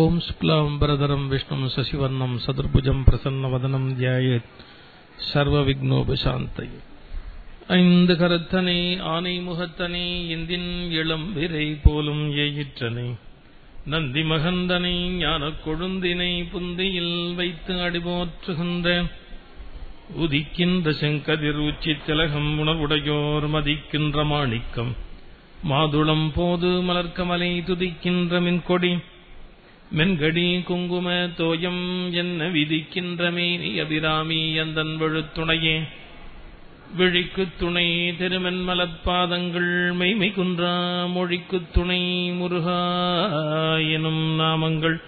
ॐ शुक्लाम्बरधरम् विष्णुम् शशिवर्णम् सदुर्भुजम् प्रसन्नवदनम् ध्यायेत् சர்வவிக்னோபசாந்தயே ஐந்து கருத்தனை ஆனை முகத்தனை இந்தின் இளம் விரை போலும் ஏயிற்றனை நந்தி மகந்தனை ஞானக் கொழுந்தினை புந்தியில் வைத்து அடிபோற்றுகின்ற உதிக்கின்ற செங்கதிர் உச்சி திலகம் உணர்வுடையோர் மதிக்கின்ற மாணிக்கம் மாதுளம் போது மலர்க்கமலை துதிக்கின்ற மின்கொடி மென்கடி குங்கும தோயம் என்ன விதிக்கின்ற மேனி அபிராமி எந்தன் வழுத்துணையே. விழிக்குத் துணை திருமன் மலப்பாதங்கள் மெய்மை குன்றா மொழிக்குத் துணை முருகா எனும் நாமங்கள்.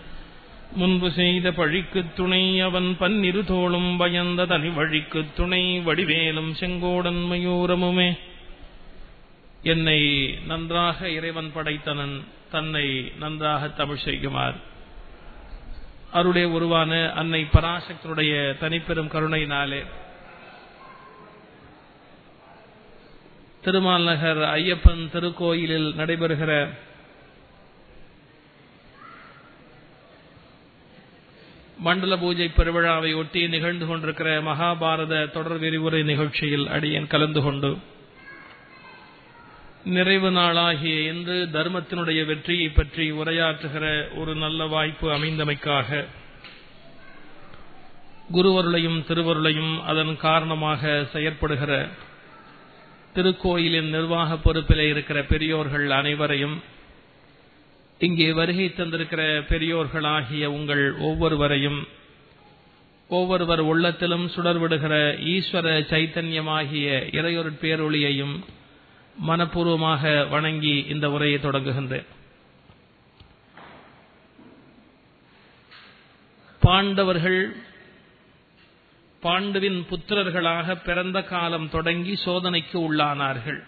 முன்பு செய்த பழிக்குத் துணை அவன் பன்னிரு தோளும் பயந்த தனி வழிக்குத் துணை வடிவேலும் செங்கோடன் மயூரமுமே. என்னை நன்றாக இறைவன் படைத்தனன். தன்னை நன்றாக தமிழ் செய்யுமாறு அருடைய உருவான அன்னை பராசக்தருடைய தனிப்பெரும் கருணையினாலே. திருமால் நகர் ஐயப்பன் திருக்கோயிலில் நடைபெறுகிற மண்டல பூஜை பெருவிழாவை ஒட்டி நிகழ்ந்து கொண்டிருக்கிற மகாபாரத தொடர் விரிவுரை நிகழ்ச்சியில் அடியேன் கலந்து கொண்டு நிறைவு நாளாகிய இன்று தர்மத்தினுடைய வெற்றியை பற்றி உரையாற்றுகிற ஒரு நல்ல வாய்ப்பு அமைந்தமைக்காக குருவருளையும் திருவருளையும் அதன் காரணமாக செயற்படுகிற திருக்கோயிலின் நிர்வாக பொறுப்பில் இருக்கிற பெரியோர்கள் அனைவரையும் இங்கே வருகை தந்திருக்கிற பெரியோர்களாகிய உங்கள் ஒவ்வொருவரையும் ஒவ்வொருவர் உள்ளத்திலும் சுடர்விடுகிற ஈஸ்வர சைத்தன்யமாகிய இறையொரு பேரொளியையும் மனப்பூர்வமாக வணங்கி இந்த உரையை தொடங்குகின்றேன். பாண்டவர்கள் பாண்டுவின் புத்திரர்களாக பிறந்த காலம் தொடங்கி சோதனைக்கு உள்ளானார்கள்.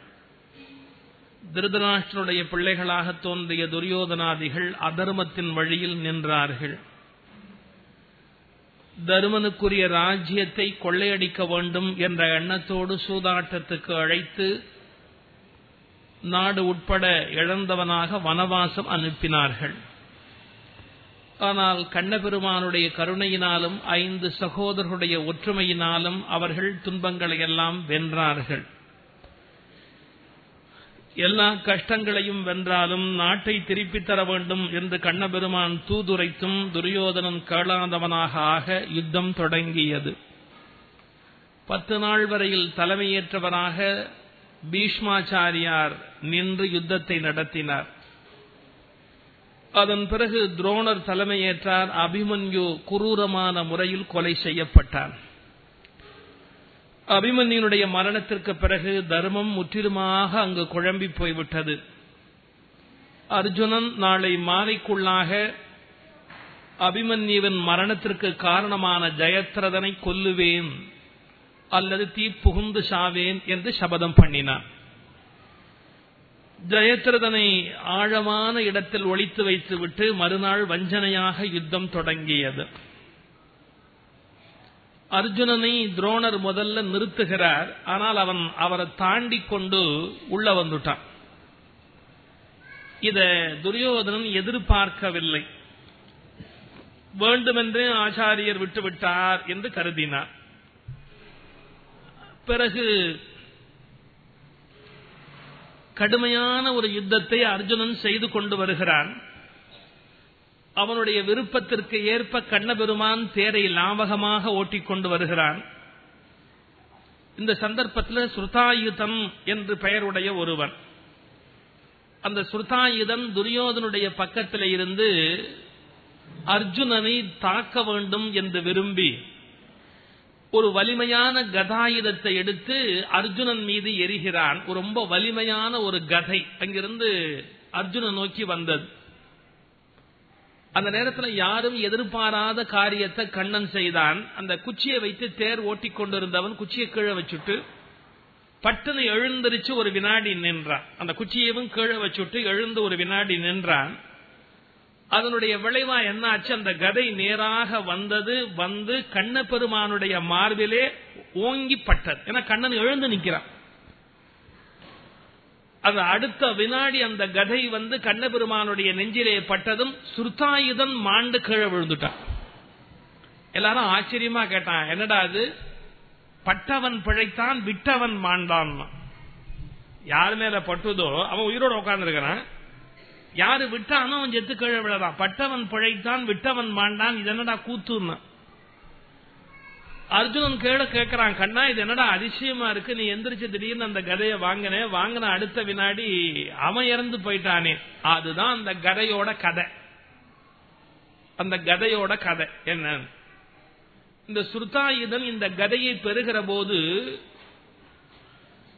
திருதராஷ்டனுடைய பிள்ளைகளாக தோன்றிய துரியோதனாதிகள் அதர்மத்தின் வழியில் நின்றார்கள். தருமனுக்குரிய ராஜ்யத்தை கொள்ளையடிக்க வேண்டும் என்ற எண்ணத்தோடு சூதாட்டத்துக்கு அழைத்து நாடு உட்பட இழந்தவனாக வனவாசம் அனுப்பினார்கள். ஆனால் கண்ணபெருமானுடைய கருணையினாலும் ஐந்து சகோதரர்களுடைய ஒற்றுமையினாலும் அவர்கள் துன்பங்களை எல்லாம் வென்றார்கள். எல்லா கஷ்டங்களையும் வென்றாலும் நாட்டை திருப்பித் தர வேண்டும் என்று கண்ணபெருமான் தூதுரைத்தும் துரியோதனன் கேளாதவனாக ஆக யுத்தம் தொடங்கியது. பத்து நாள் வரையில் தலைமையேற்றவராக பீஷ்மாச்சாரியார் நின்று யுத்தத்தை நடத்தினார். அதன் பிறகு துரோணர் தலைமையேற்றார் அபிமன்யு குரூரமான முறையில் கொலை செய்யப்பட்டார் அபிமன்யுனுடைய மரணத்திற்கு பிறகு தர்மம் முற்றிலுமாக அங்கு குழம்பி போய்விட்டது. அர்ஜுனன் நாளை மாலைக்குள்ளாக அபிமன்யுவின் மரணத்திற்கு காரணமான ஜெயத்ரதனை கொல்லுவேன் அல்லது தீ புகுந்து சாவேன் என்று சபதம் பண்ணினான். ஜெயத்ரதனை ஆழமான இடத்தில் ஒழித்து வைத்துவிட்டு மறுநாள் வஞ்சனையாக யுத்தம் தொடங்கியது. அர்ஜுனனை துரோணர் முதல்ல நிறுத்துகிறார். ஆனால் அவன் அவரை தாண்டி கொண்டு உள்ள வந்துட்டான். இத துரியோதனன் எதிர்பார்க்கவில்லை. வேண்டுமென்றே ஆச்சாரியர் விட்டுவிட்டார் என்று கருதினார். பிறகு கடுமையான ஒரு யுத்தத்தை அர்ஜுனன் செய்து கொண்டு வருகிறான். அவனுடைய விருப்பத்திற்கு ஏற்ப கண்ணபெருமான் தேரை லாவகமாக ஓட்டிக்கொண்டு வருகிறான். இந்த சந்தர்ப்பத்தில் சுருதாயுதம் என்று பெயருடைய ஒருவன். அந்த ஸ்ருதாயுதம் துரியோதனுடைய பக்கத்தில் இருந்து அர்ஜுனனை தாக்க வேண்டும் என்று விரும்பி ஒரு வலிமையான கதாயுதத்தை எடுத்து அர்ஜுனன் மீது எரிகிறான். ரொம்ப வலிமையான ஒரு கதை அங்கிருந்து அர்ஜுனன் நோக்கி வந்தது. அந்த நேரத்தில் யாரும் எதிர்பாராத காரியத்தை கண்ணன் செய்தான். அந்த குச்சியை வைத்து தேர் ஓட்டி கொண்டிருந்தவன் குச்சியை கீழே வச்சுட்டு பட்டுன்னு எழுந்திருச்சு ஒரு வினாடி நின்றான். அந்த குச்சியையும் கீழே வச்சுட்டு எழுந்து ஒரு வினாடி நின்றான். அதனுடைய விளைவா என்னாச்சு? அந்த கதை நேராக வந்தது வந்து கண்ண பெருமானுடைய மார்பிலே ஓங்கி பட்டது ஏன்னா கண்ணன் எழுந்து நிற்கிறான். அது அடுத்த வினாடி அந்த கதை வந்து கண்ணபெருமானுடைய நெஞ்சிலே பட்டதும் சுருத்தாயுதன் மாண்டு கீழே விழுந்துட்டான். எல்லாரும் ஆச்சரியமா கேட்டான் என்னடா அது பட்டவன் பிழைத்தான் விட்டவன் மாண்டான். யாரு மேல பட்டுதோ அவன் உயிரோட உட்கார்ந்து யாரு விட்டானோ அவன் செத்து கீழே விழலாம் பட்டவன் பிழைத்தான் விட்டவன் மாண்டான். இது என்னடா கூத்துன்னு? அர்ஜுனன் கேட கேட்கிறான் கண்ணா இது என்னடா அதிசயமா இருக்கு? நீ எந்திரிச்சு திடீர்னு அந்த கதையை வாங்கின வாங்கின அடுத்த வினாடி அவன் இறந்து போயிட்டானே. அதுதான் அந்த கதையோட கதை. அந்த கதையோட கதை. என்ன? இந்த சுருத்தாயுதன் இந்த கதையை பெறுகிற போது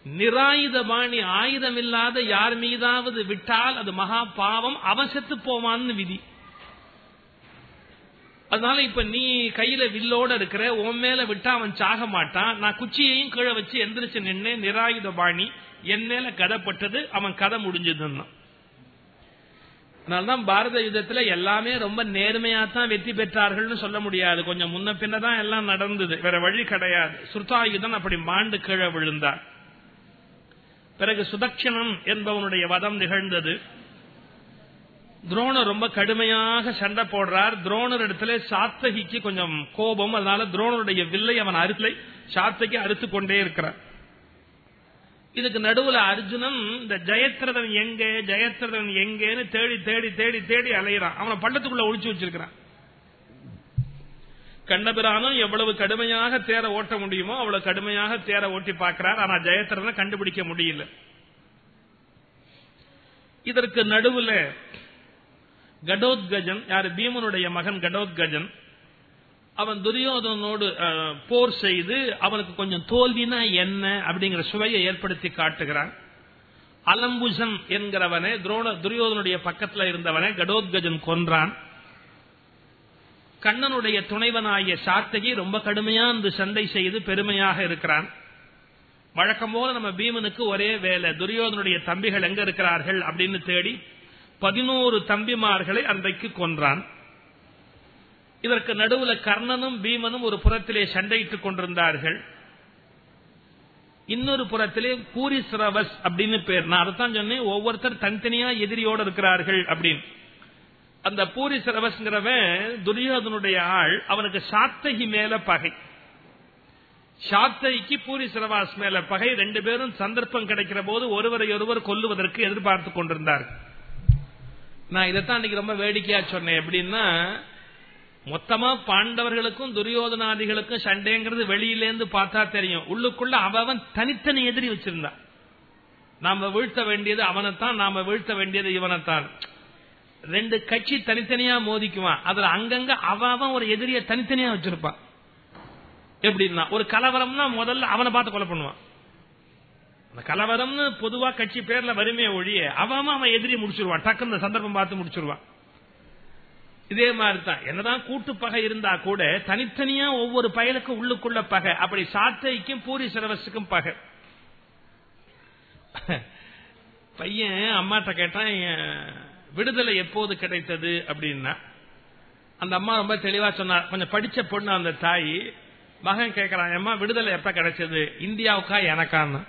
நிராயுதபாணி ஆயுதம் இல்லாத யார் மீதாவது விட்டால் அது மகா பாவம் அவசத்து போவான்னு விதி. அதனால இப்ப நீ கையில வில்லோட இருக்கிற உன் மேல விட்டா அவன் சாக மாட்டான். நான் குச்சியையும் கீழே வச்சு எந்திரிச்சு நின்று நிராயுத பாணி என் மேல கதப்பட்டது அவன் கதை முடிஞ்சதுன்னா. அதனால்தான் பாரத யுத்தத்துல எல்லாமே ரொம்ப நேர்மையா தான் வெற்றி பெற்றார்கள்னு சொல்ல முடியாது. கொஞ்சம் முன்ன பின்னதான் எல்லாம் நடந்தது. வேற வழி கிடையாது. சுருத்தாயுதன் அப்படி மாண்டு கீழே விழுந்தார். பிறகு சுதக்ஷணன் என்பவனுடைய வதம் நிகழ்ந்தது. துரோணர் ரொம்ப கடுமையாக சண்டை போடுறார். துரோணர் இடத்துல சாத்தகிக்கு கொஞ்சம் கோபம். அதனால துரோணருடைய வில்லை அவன் அறுத்தலை சாத்தகி அறுத்து கொண்டே இருக்கிறார். இதுக்கு நடுவுல அர்ஜுனன் இந்த ஜெயத்ரதன் எங்க ஜெயத்ரதன் எங்கன்னு தேடி தேடி தேடி தேடி அலையிறான். அவனை பள்ளத்துக்குள்ள ஒழிச்சு வச்சிருக்கிறான். கண்டபிரானும் எவ்வளவு கடுமையாக தேர ஓட்ட முடியுமோ அவ்வளவு கடுமையாக தேர ஓட்டி பார்க்கிறார். ஆனா ஜெயத்திரனை கண்டுபிடிக்க முடியல. இதற்கு நடுவில் கடோத்கஜன் யார்? பீமனுடைய மகன் கடோத்கஜன் அவன் துரியோதனோடு போர் செய்து அவனுக்கு கொஞ்சம் தோல்வினா என்ன அப்படிங்கிற சுவையை ஏற்படுத்தி காட்டுகிறான். அலம்புசன் என்கிறவனே துரோண துரியோதனுடைய பக்கத்தில் இருந்தவனே கடோத்கஜன் கொன்றான். கண்ணனுடைய துணைவனாகிய சாத்தகி ரொம்ப கடுமையா இந்த சண்டை செய்து பெருமையாக இருக்கிறான். வழக்கம் போல நம்ம பீமனுக்கு ஒரே வேலை துரியோதனுடைய தம்பிகள் எங்க இருக்கிறார்கள் அப்படின்னு தேடி பதினோரு தம்பிமார்களை அன்றைக்கு கொன்றான். இதற்கு நடுவுல கர்ணனும் பீமனும் ஒரு புறத்திலே சண்டையிட்டுக் கொண்டிருந்தார்கள். இன்னொரு புறத்திலே கூரிஸ்ரவஸ் அப்படின்னு பேர். நான் அதைத்தான் சொன்னேன் ஒவ்வொருத்தர் தனித்தனியா எதிரியோடு இருக்கிறார்கள் அப்படின்னு. அந்த பூரி சிரவஸ்ங்கிறவன் துரியோதனுடைய ஆள் அவனுக்கு சாத்தகி மேல பகை. சாத்தைக்கு பூரி சிரவாஸ் மேல பகை. ரெண்டு பேரும் சந்தர்ப்பம் கிடைக்கிற போது ஒருவரை ஒருவர் கொல்லுவதற்கு எதிர்பார்த்து கொண்டிருந்தார். நான் இதைத்தான் அன்னைக்கு ரொம்ப வேடிக்கையா சொன்னேன். எப்படின்னா மொத்தமா பாண்டவர்களுக்கும் துரியோதனாதிகளுக்கும் சண்டைங்கிறது வெளியிலேருந்து பார்த்தா தெரியும். உள்ளுக்குள்ள அவன் தனித்தனி எதிரி வச்சிருந்தான். நாம வீழ்த்த வேண்டியது அவனைத்தான் நாம வீழ்த்த வேண்டியது இவனைத்தான். ரெண்டு கட்சி தனித்தனியா மோதிக்குவான். அதுல அங்கங்க அவன் ஒரு எதிரிய தனித்தனியா வச்சிருப்பான். எப்படின்னா ஒரு கலவரம்னா முதல்ல அவனை பார்த்து கொலை பண்ணுவான். அந்த கலவரம்னு பொதுவா கட்சி பேர்ல வறுமையை ஒழிய அவன் அவன் எதிரி முடிச்சிருவான். டக்குன்னு சந்தர்ப்பம் பார்த்து முடிச்சிருவான். இதே மாதிரி தான் என்னதான் கூட்டு பகை இருந்தா கூட தனித்தனியா ஒவ்வொரு பயலுக்கும் உள்ளுக்குள்ள பகை. அப்படி சாத்தைக்கும் பூரி சிரவசுக்கும் பகை. பையன் அம்மாட்ட கேட்டான் விடுதலை எப்போது கிடைத்தது அப்படின்னா அந்த அம்மா ரொம்ப தெளிவா சொன்னார் கொஞ்சம் படிச்ச பொண்ணு அந்த தாய் மகன் கேட்கிறான் அம்மா விடுதலை எப்ப கிடைச்சது? இந்தியாவுக்கா எனக்கான்னு.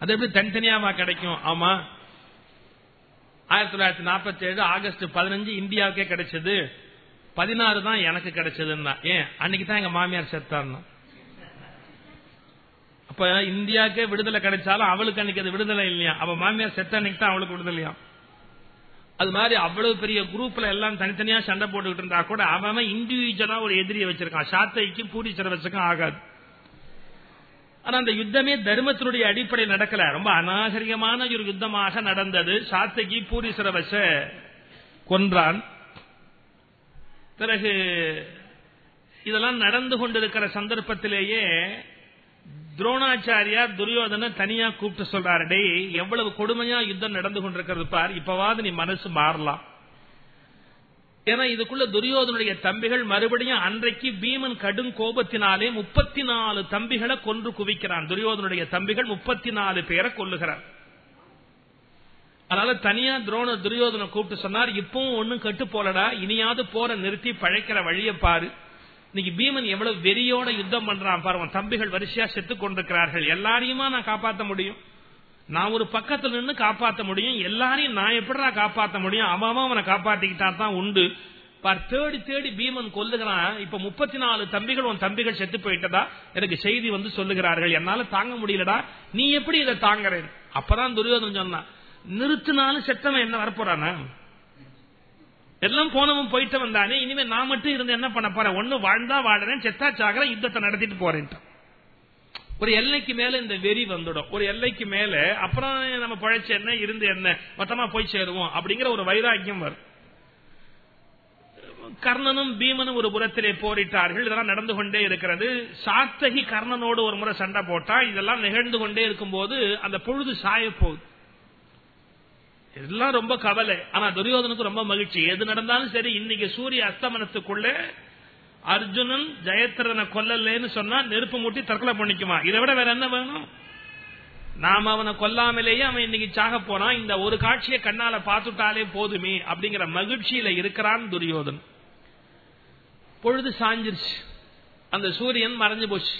அது எப்படி தனித்தனியாமா கிடைக்கும்? ஆமா. ஆயிரத்தி தொள்ளாயிரத்தி நாற்பத்தி ஏழு ஆகஸ்ட் பதினஞ்சு இந்தியாவுக்கே கிடைச்சது. பதினாறு தான் எனக்கு கிடைச்சதுன்னா. ஏன்? அன்னைக்கு தான் எங்க மாமியார் செத்தார்னா அப்ப இந்தியாவுக்கே விடுதலை கிடைச்சாலும் அவளுக்கு அன்னைக்கு அது விடுதலை இல்லையா? அவ மாமியார் செத்த அன்னைக்கு தான் அவளுக்கு விடுதலையா? அது மாதிரி அவ்வளவு பெரிய குரூப்ல எல்லாம் தனித்தனியா சண்டை போட்டுக்கிட்டு இருந்தா கூட அவன் இண்டிவிஜுவலா ஒரு எதிரியை வச்சிருக்கான். சாத்தைக்கும் பூரி சிறவசுக்கும் ஆகாது. ஆனா அந்த யுத்தமே தர்மத்தினுடைய அடிப்படை நடக்கல. ரொம்ப அநாகரிகமான ஒரு யுத்தமாக நடந்தது. சாத்தகி பூரி சிறவச கொன்றான். பிறகு இதெல்லாம் நடந்து கொண்டிருக்கிற சந்தர்ப்பத்திலேயே துரோணாச்சாரியா துரியோதன தனியா கூப்பிட்டு சொல்றாரு டேய் எவ்வளவு கொடுமையா யுத்தம் நடந்து கொண்டிருக்கிறது பார் இப்பவாது நீ மனசு மாறலாம். ஏன்னா இதுக்குள்ள துரியோதனுடைய தம்பிகள் மறுபடியும் அன்றைக்கு பீமன் கடும் கோபத்தினாலே முப்பத்தி நாலு தம்பிகளை கொன்று குவிக்கிறான். துரியோதனுடைய தம்பிகள் முப்பத்தி நாலு பேரை கொல்லுகிறார். அதனால தனியா துரோண துரியோதனை கூப்பிட்டு சொன்னார் இப்பவும் ஒன்னும் கட்டு போலடா இனியாவது போற நிறுத்தி பழைக்கிற வழியை பாரு. இன்னைக்கு பீமன் எவ்வளவு வெறியோட யுத்தம் பண்றான் பாருங்க தம்பிகள் வரிசையா செத்து கொண்டிருக்கிறார்கள். எல்லாரையுமா நான் காப்பாற்ற முடியும்? நான் ஒரு பக்கத்துல நின்று காப்பாற்ற முடியும்? எல்லாரையும் நான் எப்படிடா காப்பாற்ற முடியும்? அவன் அவனை காப்பாத்திக்கிட்டா தான் உண்டு. பார் தேடி தேடி பீமன் கொல்லுகிறான். இப்ப முப்பத்தி நாலு தம்பிகள் உன் தம்பிகள் செத்து போயிட்டதா? எனக்கு செய்தி வந்து சொல்லுகிறார்கள். என்னால தாங்க முடியலடா. நீ எப்படி இதை தாங்குறேன்? அப்பதான் துரியோதன் சொன்னான் நிறுத்தினாலும் செத்தவன் என்ன வரப்போறான? எல்லாம் போனவன் போயிட்டு வந்தானே இனிமே நான் மட்டும் இருந்து என்ன பண்ண போறேன்? ஒண்ணு வாழ்ந்தா வாழறேன் செத்தா சாகர யுத்தத்தை நடத்திட்டு போறேன் ஒரு எல்லைக்கு மேல இந்த வெறி வந்துடும். ஒரு எல்லைக்கு மேல அப்புறம் நம்ம பழைச்ச என்ன இருந்து என்ன மொத்தமா போய் சேருவோம் அப்படிங்கிற ஒரு வைராக்கியம் வரும். கர்ணனும் பீமனும் ஒரு புறத்திலே போரிட்டார்கள். இதெல்லாம் நடந்து கொண்டே இருக்கிறது. சாத்தகி கர்ணனோடு ஒரு முறை சண்டை போட்டா இதெல்லாம் நிகழ்ந்து கொண்டே இருக்கும் போது அந்த பொழுது சாய போகுது எல்லாம் ரொம்ப கவலை. ஆனா துரியோதனுக்கு ரொம்ப மகிழ்ச்சி. எது நடந்தாலும் சரி இன்னைக்கு சூரிய அஸ்தமனத்துக்குள்ள அர்ஜுனன் ஜெயத்திரனை கொல்லலன்னு சொன்னா நெருப்பு மூட்டி தற்கொலை பண்ணிக்குமா? இதை விட வேற என்ன வேணும்? நாம அவனை கொல்லாமலேயே அவன் இன்னைக்கு சாக போனான் இந்த ஒரு காட்சியை கண்ணால பார்த்துட்டாலே போதுமே அப்படிங்கிற மகிழ்ச்சியில இருக்கிறான் துரியோதன். பொழுது சாஞ்சிருச்சு. அந்த சூரியன் மறைஞ்சு போச்சு.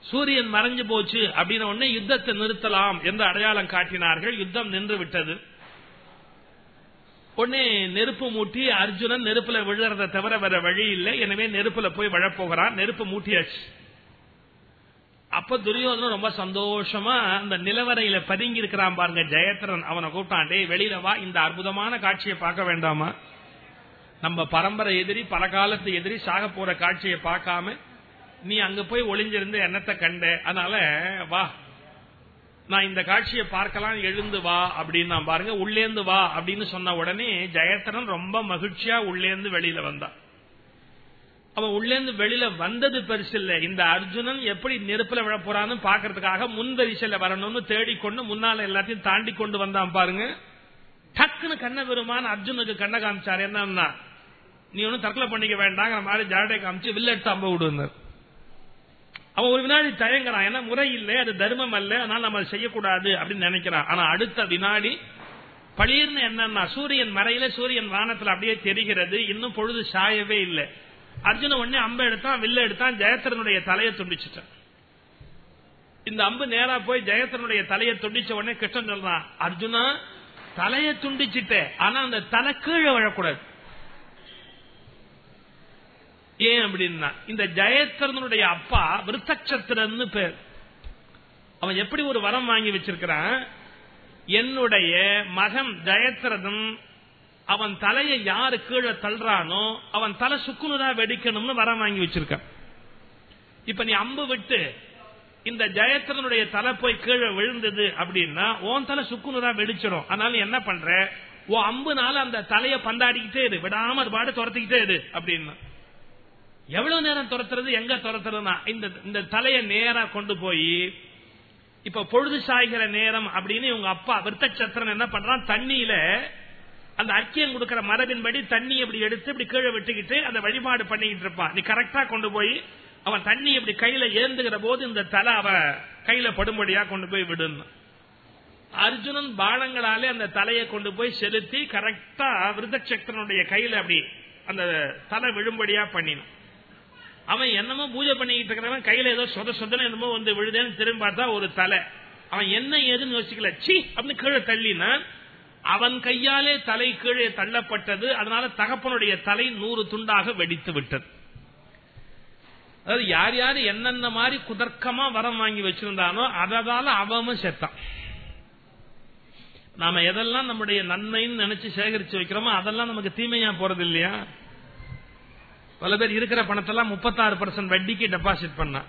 சூரியன் மறைஞ்சு போச்சு அப்படின்னு உடனே யுத்தத்தை நிறுத்தலாம் என்று அடையாளம் காட்டினார்கள். யுத்தம் நின்று விட்டது. உடனே நெருப்பு மூட்டி அர்ஜுனன் நெருப்புல விழுறத தவிர வேற வழி இல்லை. எனவே நெருப்புல போய் விழப்போகிறான். நெருப்பு மூட்டியாச்சு. அப்ப துரியோதனும் ரொம்ப சந்தோஷமா அந்த நிலவரையில பதுங்கி இருக்கிறான் பாருங்க. ஜெயத்திரன் அவனை கூட்டாண்டே வெளியில வா. இந்த அற்புதமான காட்சியை பார்க்க வேண்டாமா? நம்ம பரம்பரை எதிரி பல காலத்து எதிரி சாக போற காட்சியை பார்க்காம நீ அங்க போய் ஒளிஞ்சிருந்து என்னத்தை கண்ட? அதனால வா நான் இந்த காட்சியை பார்க்கலாம் எழுந்து வா அப்படின்னு நான் பாருங்க உள்ளேந்து வா அப்படின்னு சொன்ன உடனே ஜெயத்திரன் ரொம்ப மகிழ்ச்சியா உள்ளேந்து வெளியில வந்தான். அவன் உள்ளேந்து வெளியில வந்தது பெருசு இல்ல. இந்த அர்ஜுனன் எப்படி நெருப்புல விழ போறான்னு பாக்குறதுக்காக முன்வரிசையில வரணும்னு தேடிக்கொண்டு முன்னால எல்லாத்தையும் தாண்டி கொண்டு வந்தான் பாருங்க. டக்குன்னு கண்ண பெருமான் அர்ஜுனுக்கு கண்ண காமிச்சார். என்னன்னா நீ ஒன்னும் தற்கொலை பண்ணிக்க வேண்டாங்கிற மாதிரி ஜாடை காமிச்சு வில்ல எடுத்து அம்ப விடுனார் அவன் ஒரு வினாடி தயங்குறான். ஏன்னா முறை இல்லை அது தர்மம் அல்ல அதனால நம்ம செய்யக்கூடாது அப்படின்னு நினைக்கிறான். ஆனா அடுத்த வினாடி பளிர்னு என்னன்னா சூரியன் மறையில சூரியன் வானத்துல அப்படியே தெரிகிறது. இன்னும் பொழுது சாயவே இல்லை. அர்ஜுன உடனே அம்பை எடுத்தான் வில்ல எடுத்தான் ஜெயத்திரனுடைய தலையை துண்டிச்சுட்டான். இந்த அம்பு நேரா போய் ஜெயத்திரனுடைய தலையை துண்டிச்ச உடனே கிருஷ்ணன் சொல்றான் அர்ஜுனா தலையை துண்டிச்சுட்டேன் ஆனா அந்த தலை கீழே விழக்கூடாது. ஏன் அப்படின்னா இந்த ஜெயத்திரனுடைய அப்பா விருத்தக்ஷத்திரன்னு பேர். அவன் எப்படி ஒரு வரம் வாங்கி வச்சிருக்கிறான்? என்னுடைய மகன் ஜெயத்திரதன் அவன் தலையை யாரு கீழே தள்ளுறானோ அவன் தலை சுக்குனுதா வெடிக்கணும்னு வரம் வாங்கி வச்சிருக்கான். இப்ப நீ அம்பு விட்டு இந்த ஜெயத்திரனுடைய தலை போய் கீழே விழுந்தது அப்படின்னா உன் தலை சுக்குனுதா வெடிச்சிடும் அதனால என்ன பண்ற? ஓ அம்புனால அந்த தலையை பந்தாடிக்கிட்டே இரு. விடாம அது பாடு துரத்திக்கிட்டே இரு. அப்படின்னா. எவ்வளவு நேரம் துரத்துறது எங்க துரத்துறதுனா இந்த இந்த தலையை நேரா கொண்டு போய் இப்ப பொழுது சாய்கிற நேரம் அப்படின்னு இவங்க அப்பா விருத்தச்சத்திரன் என்ன பண்றான்? தண்ணியில அந்த அக்கியம் கொடுக்கிற மரபின்படி தண்ணி இப்படி எடுத்து இப்படி கீழே விட்டுக்கிட்டு அந்த வழிபாடு பண்ணிக்கிட்டு இருப்பான். நீ கரெக்டா கொண்டு போய் அவன் தண்ணி இப்படி கையில ஏந்துகிற போது இந்த தலை அவ கையில படும்படியா கொண்டு போய் விடணும் அர்ஜுனன் பானங்களாலே அந்த தலையை கொண்டு போய் செலுத்தி கரெக்டா விருதச்சக்கரனுடைய கையில அப்படி அந்த தலை விழும்படியா பண்ணினான். அவன் என்னமோ பூஜை பண்ணிக்கிட்டு இருக்கிறவன் கையில ஏதோ சொத சொதன என்னமோ வந்து விழுதேன்னு திரும்பி பார்த்தா ஒரு தலை. அவன் என்ன ஏதுன்னு யோசிக்கல. சி அப்படின்னு கீழே தள்ளினா அவன் கையாலே தலை கீழே தள்ளப்பட்டது. அதனால தகப்பனுடைய தலை நூறு துண்டாக வெடித்து விட்டது. அதாவது யார் யார் என்னென்ன மாதிரி குதர்க்கமா வரம் வாங்கி வச்சிருந்தானோ அதனால அவமும் செத்தான். நாம எதெல்லாம் நம்முடைய நன்மைன்னு நினைச்சு சேகரிச்சு வைக்கிறோமோ அதெல்லாம் நமக்கு தீமையா போறது இல்லையா பல பேர் இருக்கிற பணத்தெல்லாம் முப்பத்தாறு பர்சன்ட் வட்டிக்கு டெபாசிட் பண்ண.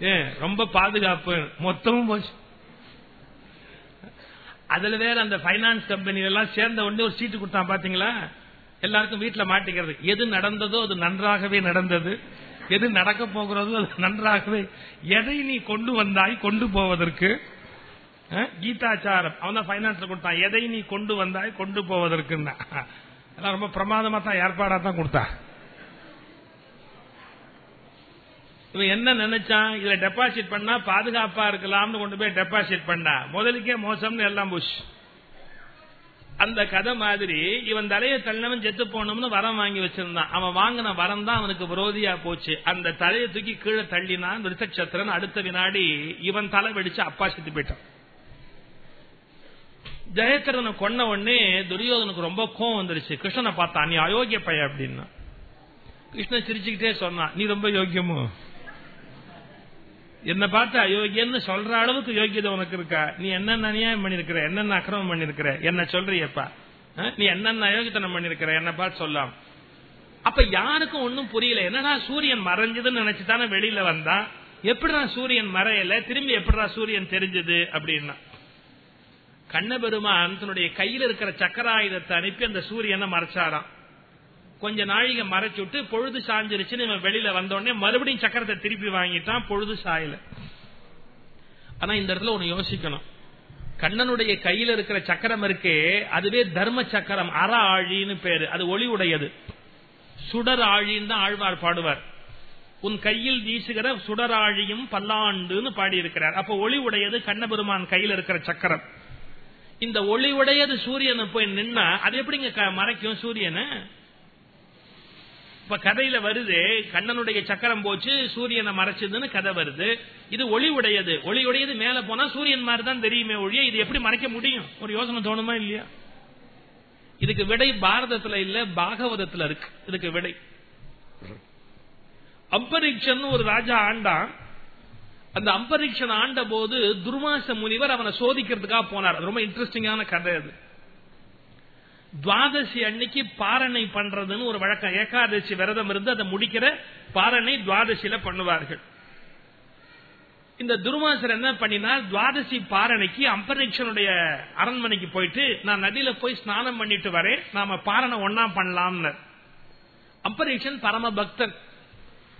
ஏன் ரொம்ப பாதுகாப்பு மொத்தமும் போச்சு. அதுல வேற அந்த பைனான்ஸ் கம்பெனி எல்லாம் சேர்ந்த உடனே ஒரு சீட்டு கொடுத்தான் பாத்தீங்களா? எல்லாருக்கும் வீட்டுல மாட்டிக்கிறது. எது நடந்ததோ அது நன்றாகவே நடந்தது. எது நடக்க போகிறதோ அது நன்றாகவே. எதை நீ கொண்டு வந்தாய் கொண்டு போவதற்கு? கீதாச்சாரம். அவன் தான் பைனான்ஸ்ல கொடுத்தான். எதை நீ கொண்டு வந்தாய் கொண்டு போவதற்கு எல்லாம் ரொம்ப பிரமாதமா தான் ஏற்பாடா தான் கொடுத்தா. இவன் என்ன நினைச்சான்? இதுல டெபாசிட் பண்ணா பாதுகாப்பா இருக்கலாம்னு கொண்டு போய் டெபாசிட் பண்ணா. முதலுக்கே மோசம்னு எல்லாம் போச்சு அந்த கதை மாதிரி இவன் தலையை தள்ளவன் செத்து போனோம்னு வரம் வாங்கி வச்சிருந்தான். அவன் வாங்கின வரம் தான் அவனுக்கு விரோதியா போச்சு. அந்த தலையை தூக்கி கீழே தள்ளினான் விருத்தக்ஷத்திரன். அடுத்த வினாடி இவன் தலை வெடிச்சு அப்பா செத்து போயிட்டான். ஜெயத்திரனை கொன்ன உடனே துரியோதனுக்கு ரொம்ப கோவம் வந்துருச்சு. கிருஷ்ணனை பார்த்தா நீ அயோக்கிய பைய அப்படின்னா. கிருஷ்ணன் சிரிச்சுக்கிட்டே சொன்னான் நீ ரொம்ப யோக்கியமோ? என்ன பார்த்து அயோக்கியன்னு சொல்ற அளவுக்கு யோகியதை உனக்கு இருக்கா? நீ என்னென்ன அநியாயம் பண்ணிருக்கிற என்னென்ன அக்கிரமம் பண்ணிருக்கிற என்ன சொல்றியப்பா. நீ என்னென்ன அயோகித்தனம் பண்ணிருக்கிற என்ன பார்த்து சொல்லாம். அப்ப யாருக்கும் ஒன்னும் புரியல. என்னடா சூரியன் மறைஞ்சதுன்னு நினைச்சுதானே வெளியில வந்தா எப்படிதான் சூரியன் மறையல? திரும்பி எப்படிடா சூரியன் தெரிஞ்சது? அப்படின்னா. கண்ணபெருமான் தன்னுடைய கையில் இருக்கிற சக்கராயுதத்தை அனுப்பி அந்த சூரியனை மறைச்சாராம். கொஞ்ச நாழிகை மறைச்சுட்டு பொழுது சாஞ்சிருச்சுன்னு இவன் வெளியில வந்தோடனே மறுபடியும் சக்கரத்தை திருப்பி வாங்கிட்டான் பொழுது சாயல. ஆனா இந்த இடத்துல ஒண்ணு யோசிக்கணும். கண்ணனுடைய கையில இருக்கிற சக்கரம் இருக்கே அதுவே தர்ம சக்கரம் அற ஆழின்னு பேரு. அது ஒளி உடையது சுடர் ஆழின்னு தான் ஆழ்வார் பாடுவார். உன் கையில் வீசுகிற சுடராழியும் பல்லாண்டுன்னு பாடியிருக்கிறார். அப்ப ஒளி உடையது கண்ணபெருமான் கையில் இருக்கிற சக்கரம். இந்த ஒளி உடையது சூரியனை போய் நின்னா அது எப்படிங்க மறைக்கும் சூரியனை? இப்ப கதையில வருது கண்ணனுடைய சக்கரம் போச்சு சூரியனை மறைச்சதுன்னு கதை வருது. இது ஒளி உடையது ஒளி உடையது மேல போனா சூரியன் மாதிரி தான் தெரியுமே ஒழிய இது எப்படி மறைக்க முடியும்? ஒரு யோசனை தோணுமா இல்லையா? இதுக்கு விடை பாரதத்துல இல்ல பாகவதத்துல இருக்கு. இதுக்கு விடை. அம்பரீக்ஷன் ஒரு ராஜா ஆண்டான். அந்த அம்பரீக்ஷன் ஆண்ட போது துர்மாச முனிவர் அவனை சோதிக்கிறதுக்காக போனார். ரொம்ப இன்ட்ரெஸ்டிங்கான கதை அது. துவாதசி அன்னைக்கு பாரணை பண்றதுன்னு ஒரு வழக்கம். ஏகாதசி விரதம் இருந்து அதை முடிக்கிற பாரணை துவாதசியில பண்ணுவார்கள். இந்த துர்மாசர் என்ன பண்ணினா துவாதசி பாரணைக்கு அம்பரீக்ஷனுடைய அரண்மனைக்கு போயிட்டு நான் நதியில போய் ஸ்நானம் பண்ணிட்டு வரேன் நாம பாரணை ஒன்னா பண்ணலாம்னு அம்பரீக்ஷன் பரம பக்தன்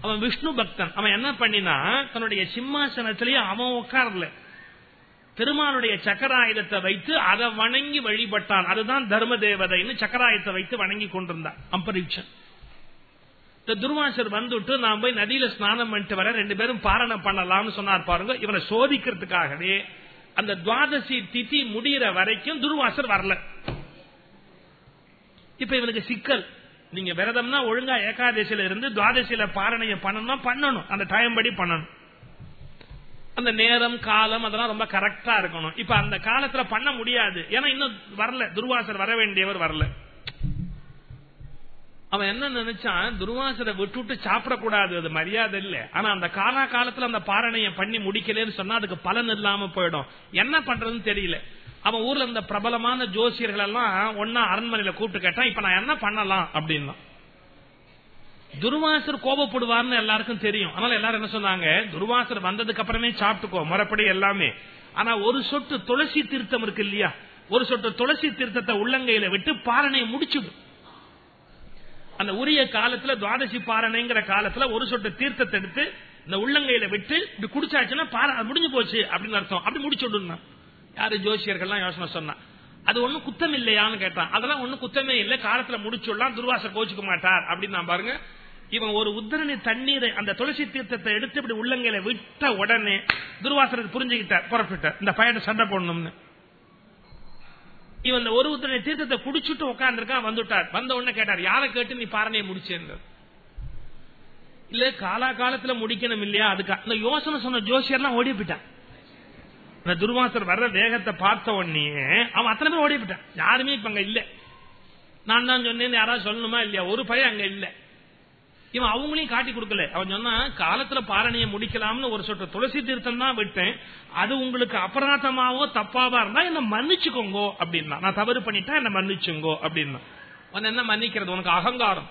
அவன் விஷ்ணு பக்தன். அவன் என்ன பண்ணினா தன்னுடைய சிம்மாசனத்திலேயே அவன் உட்கார்ல. பெருமானுடைய சக்கராயுதத்தை வைத்து அதை வணங்கி வழிபட்டான். அதுதான் தர்ம தேவதைன்னு சக்கராயுதத்தை வைத்து வணங்கி கொண்டிருந்தான். அம்பரீட்சன். இந்த துர்வாசர் வந்துட்டு நான் போய் நதியில ஸ்நானம் பண்ணிட்டு வர ரெண்டு பேரும் பாரணம் பண்ணலாம்னு சொன்னார் பாருங்க. இவனை சோதிக்கிறதுக்காகவே அந்த துவாதசி திதி முடிகிற வரைக்கும் துர்வாசர் வரல. இப்ப இவனுக்கு சிக்கல். நீங்க விரதம்னா ஒழுங்கா ஏகாதசியில இருந்து துவாதசியில பாரணையை பண்ணணும் பண்ணணும். அந்த டைம் படி பண்ணணும். அந்த நேரம் காலம் அதெல்லாம் ரொம்ப கரெக்டா இருக்கணும். இப்ப அந்த காலத்துல பண்ண முடியாது. ஏன்னா இன்னும் வரல. துர்வாசர் வர வேண்டியவர் வரல. அவன் என்ன நினைச்சான்? துர்வாசரை விட்டுவிட்டு சாப்பிடக்கூடாது. அது மரியாதை இல்ல. ஆனா அந்த காலா காலத்துல அந்த பாரணையை பண்ணி முடிக்கலன்னு சொன்னா அதுக்கு பலன் இல்லாம போயிடும். என்ன பண்றதுன்னு தெரியல. அவன் ஊர்ல இந்த பிரபலமான ஜோசியர்கள் எல்லாம் ஒன்னா அரண்மனையில கூப்பிட்டு கேட்டான் இப்ப நான் என்ன பண்ணலாம் அப்படின்னா. துர்வாசர் கோபப்படுவார்னு எல்லாருக்கும் தெரியும். அதனால எல்லாரும் என்ன சொன்னாங்க துர்வாசர் வந்ததுக்கு அப்புறமே சாப்பிட்டுக்கோ முறைப்படி எல்லாமே. ஆனா ஒரு சொட்டு துளசி தீர்த்தம் இருக்கு இல்லையா? ஒரு சொட்டு துளசி தீர்த்தத்தை உள்ளங்கையில விட்டு பாரணையை முடிச்சுடு. அந்த உரிய காலத்துல துவாதசி பாரணைங்கிற காலத்துல ஒரு சொட்டு தீர்த்தத்தை எடுத்து இந்த உள்ளங்கையில விட்டு இப்படி குடிச்சாச்சுன்னா முடிஞ்சு போச்சு அப்படின்னு அர்த்தம். அப்படி முடிச்சுடுன்னா. யாரு ஜோசியர்கள்லாம் யோசனை சொன்னா அது ஒண்ணும் குத்தம் இல்லையான்னு கேட்டான். அதெல்லாம் ஒண்ணும் குத்தமே இல்லை. காலத்துல முடிச்சுடலாம் துர்வாச கோச்சுக்க மாட்டார் அப்படின்னு நான் பாருங்க. இவன் ஒரு உத்தரணி தண்ணீரை அந்த துளசி தீர்த்தத்தை எடுத்து இப்படி உள்ளங்கையில விட்ட உடனே துர்வாசனுக்கு புரிஞ்சுக்கிட்டார் புறப்பட்டார் இந்த பையனை சண்டை போடணும்னு. இவன் ஒரு உத்தரணி தீர்த்தத்தை குடிச்சுட்டு உட்காந்துருக்கான் வந்துட்டார். வந்த உடனே கேட்டார் யாரை கேட்டு நீ பாரணையை முடிச்சேன் இல்ல காலா காலத்துல முடிக்கணும் இல்லையா? அதுக்கு அந்த யோசனை சொன்ன ஜோசியர்லாம் ஓடி போயிட்டான். இந்த துர்வாசர் வர்ற வேகத்தை பார்த்த உடனே அவன் அத்தனை பேர் ஓடி போட்டான் யாருமே இப்ப அங்க இல்ல. நான் தான் சொன்னேன் யாராவது சொல்லணுமா இல்லையா? ஒரு பையன் அங்க இல்ல. இவன் அவங்களையும் காட்டி கொடுக்கல. அவன் சொன்னா காலத்துல பாரணியை முடிக்கலாம்னு ஒரு சொட்டு துளசி தீர்த்தம் தான் விட்டேன். அது உங்களுக்கு அபராதமாவோ தப்பாவா இருந்தா என்ன மன்னிச்சுக்கோங்கோ அப்படின்னா. நான் தவறு பண்ணிட்டா என்ன மன்னிச்சுங்கோ அப்படின்னா. உன் என்ன மன்னிக்கிறது? உனக்கு அகங்காரம்.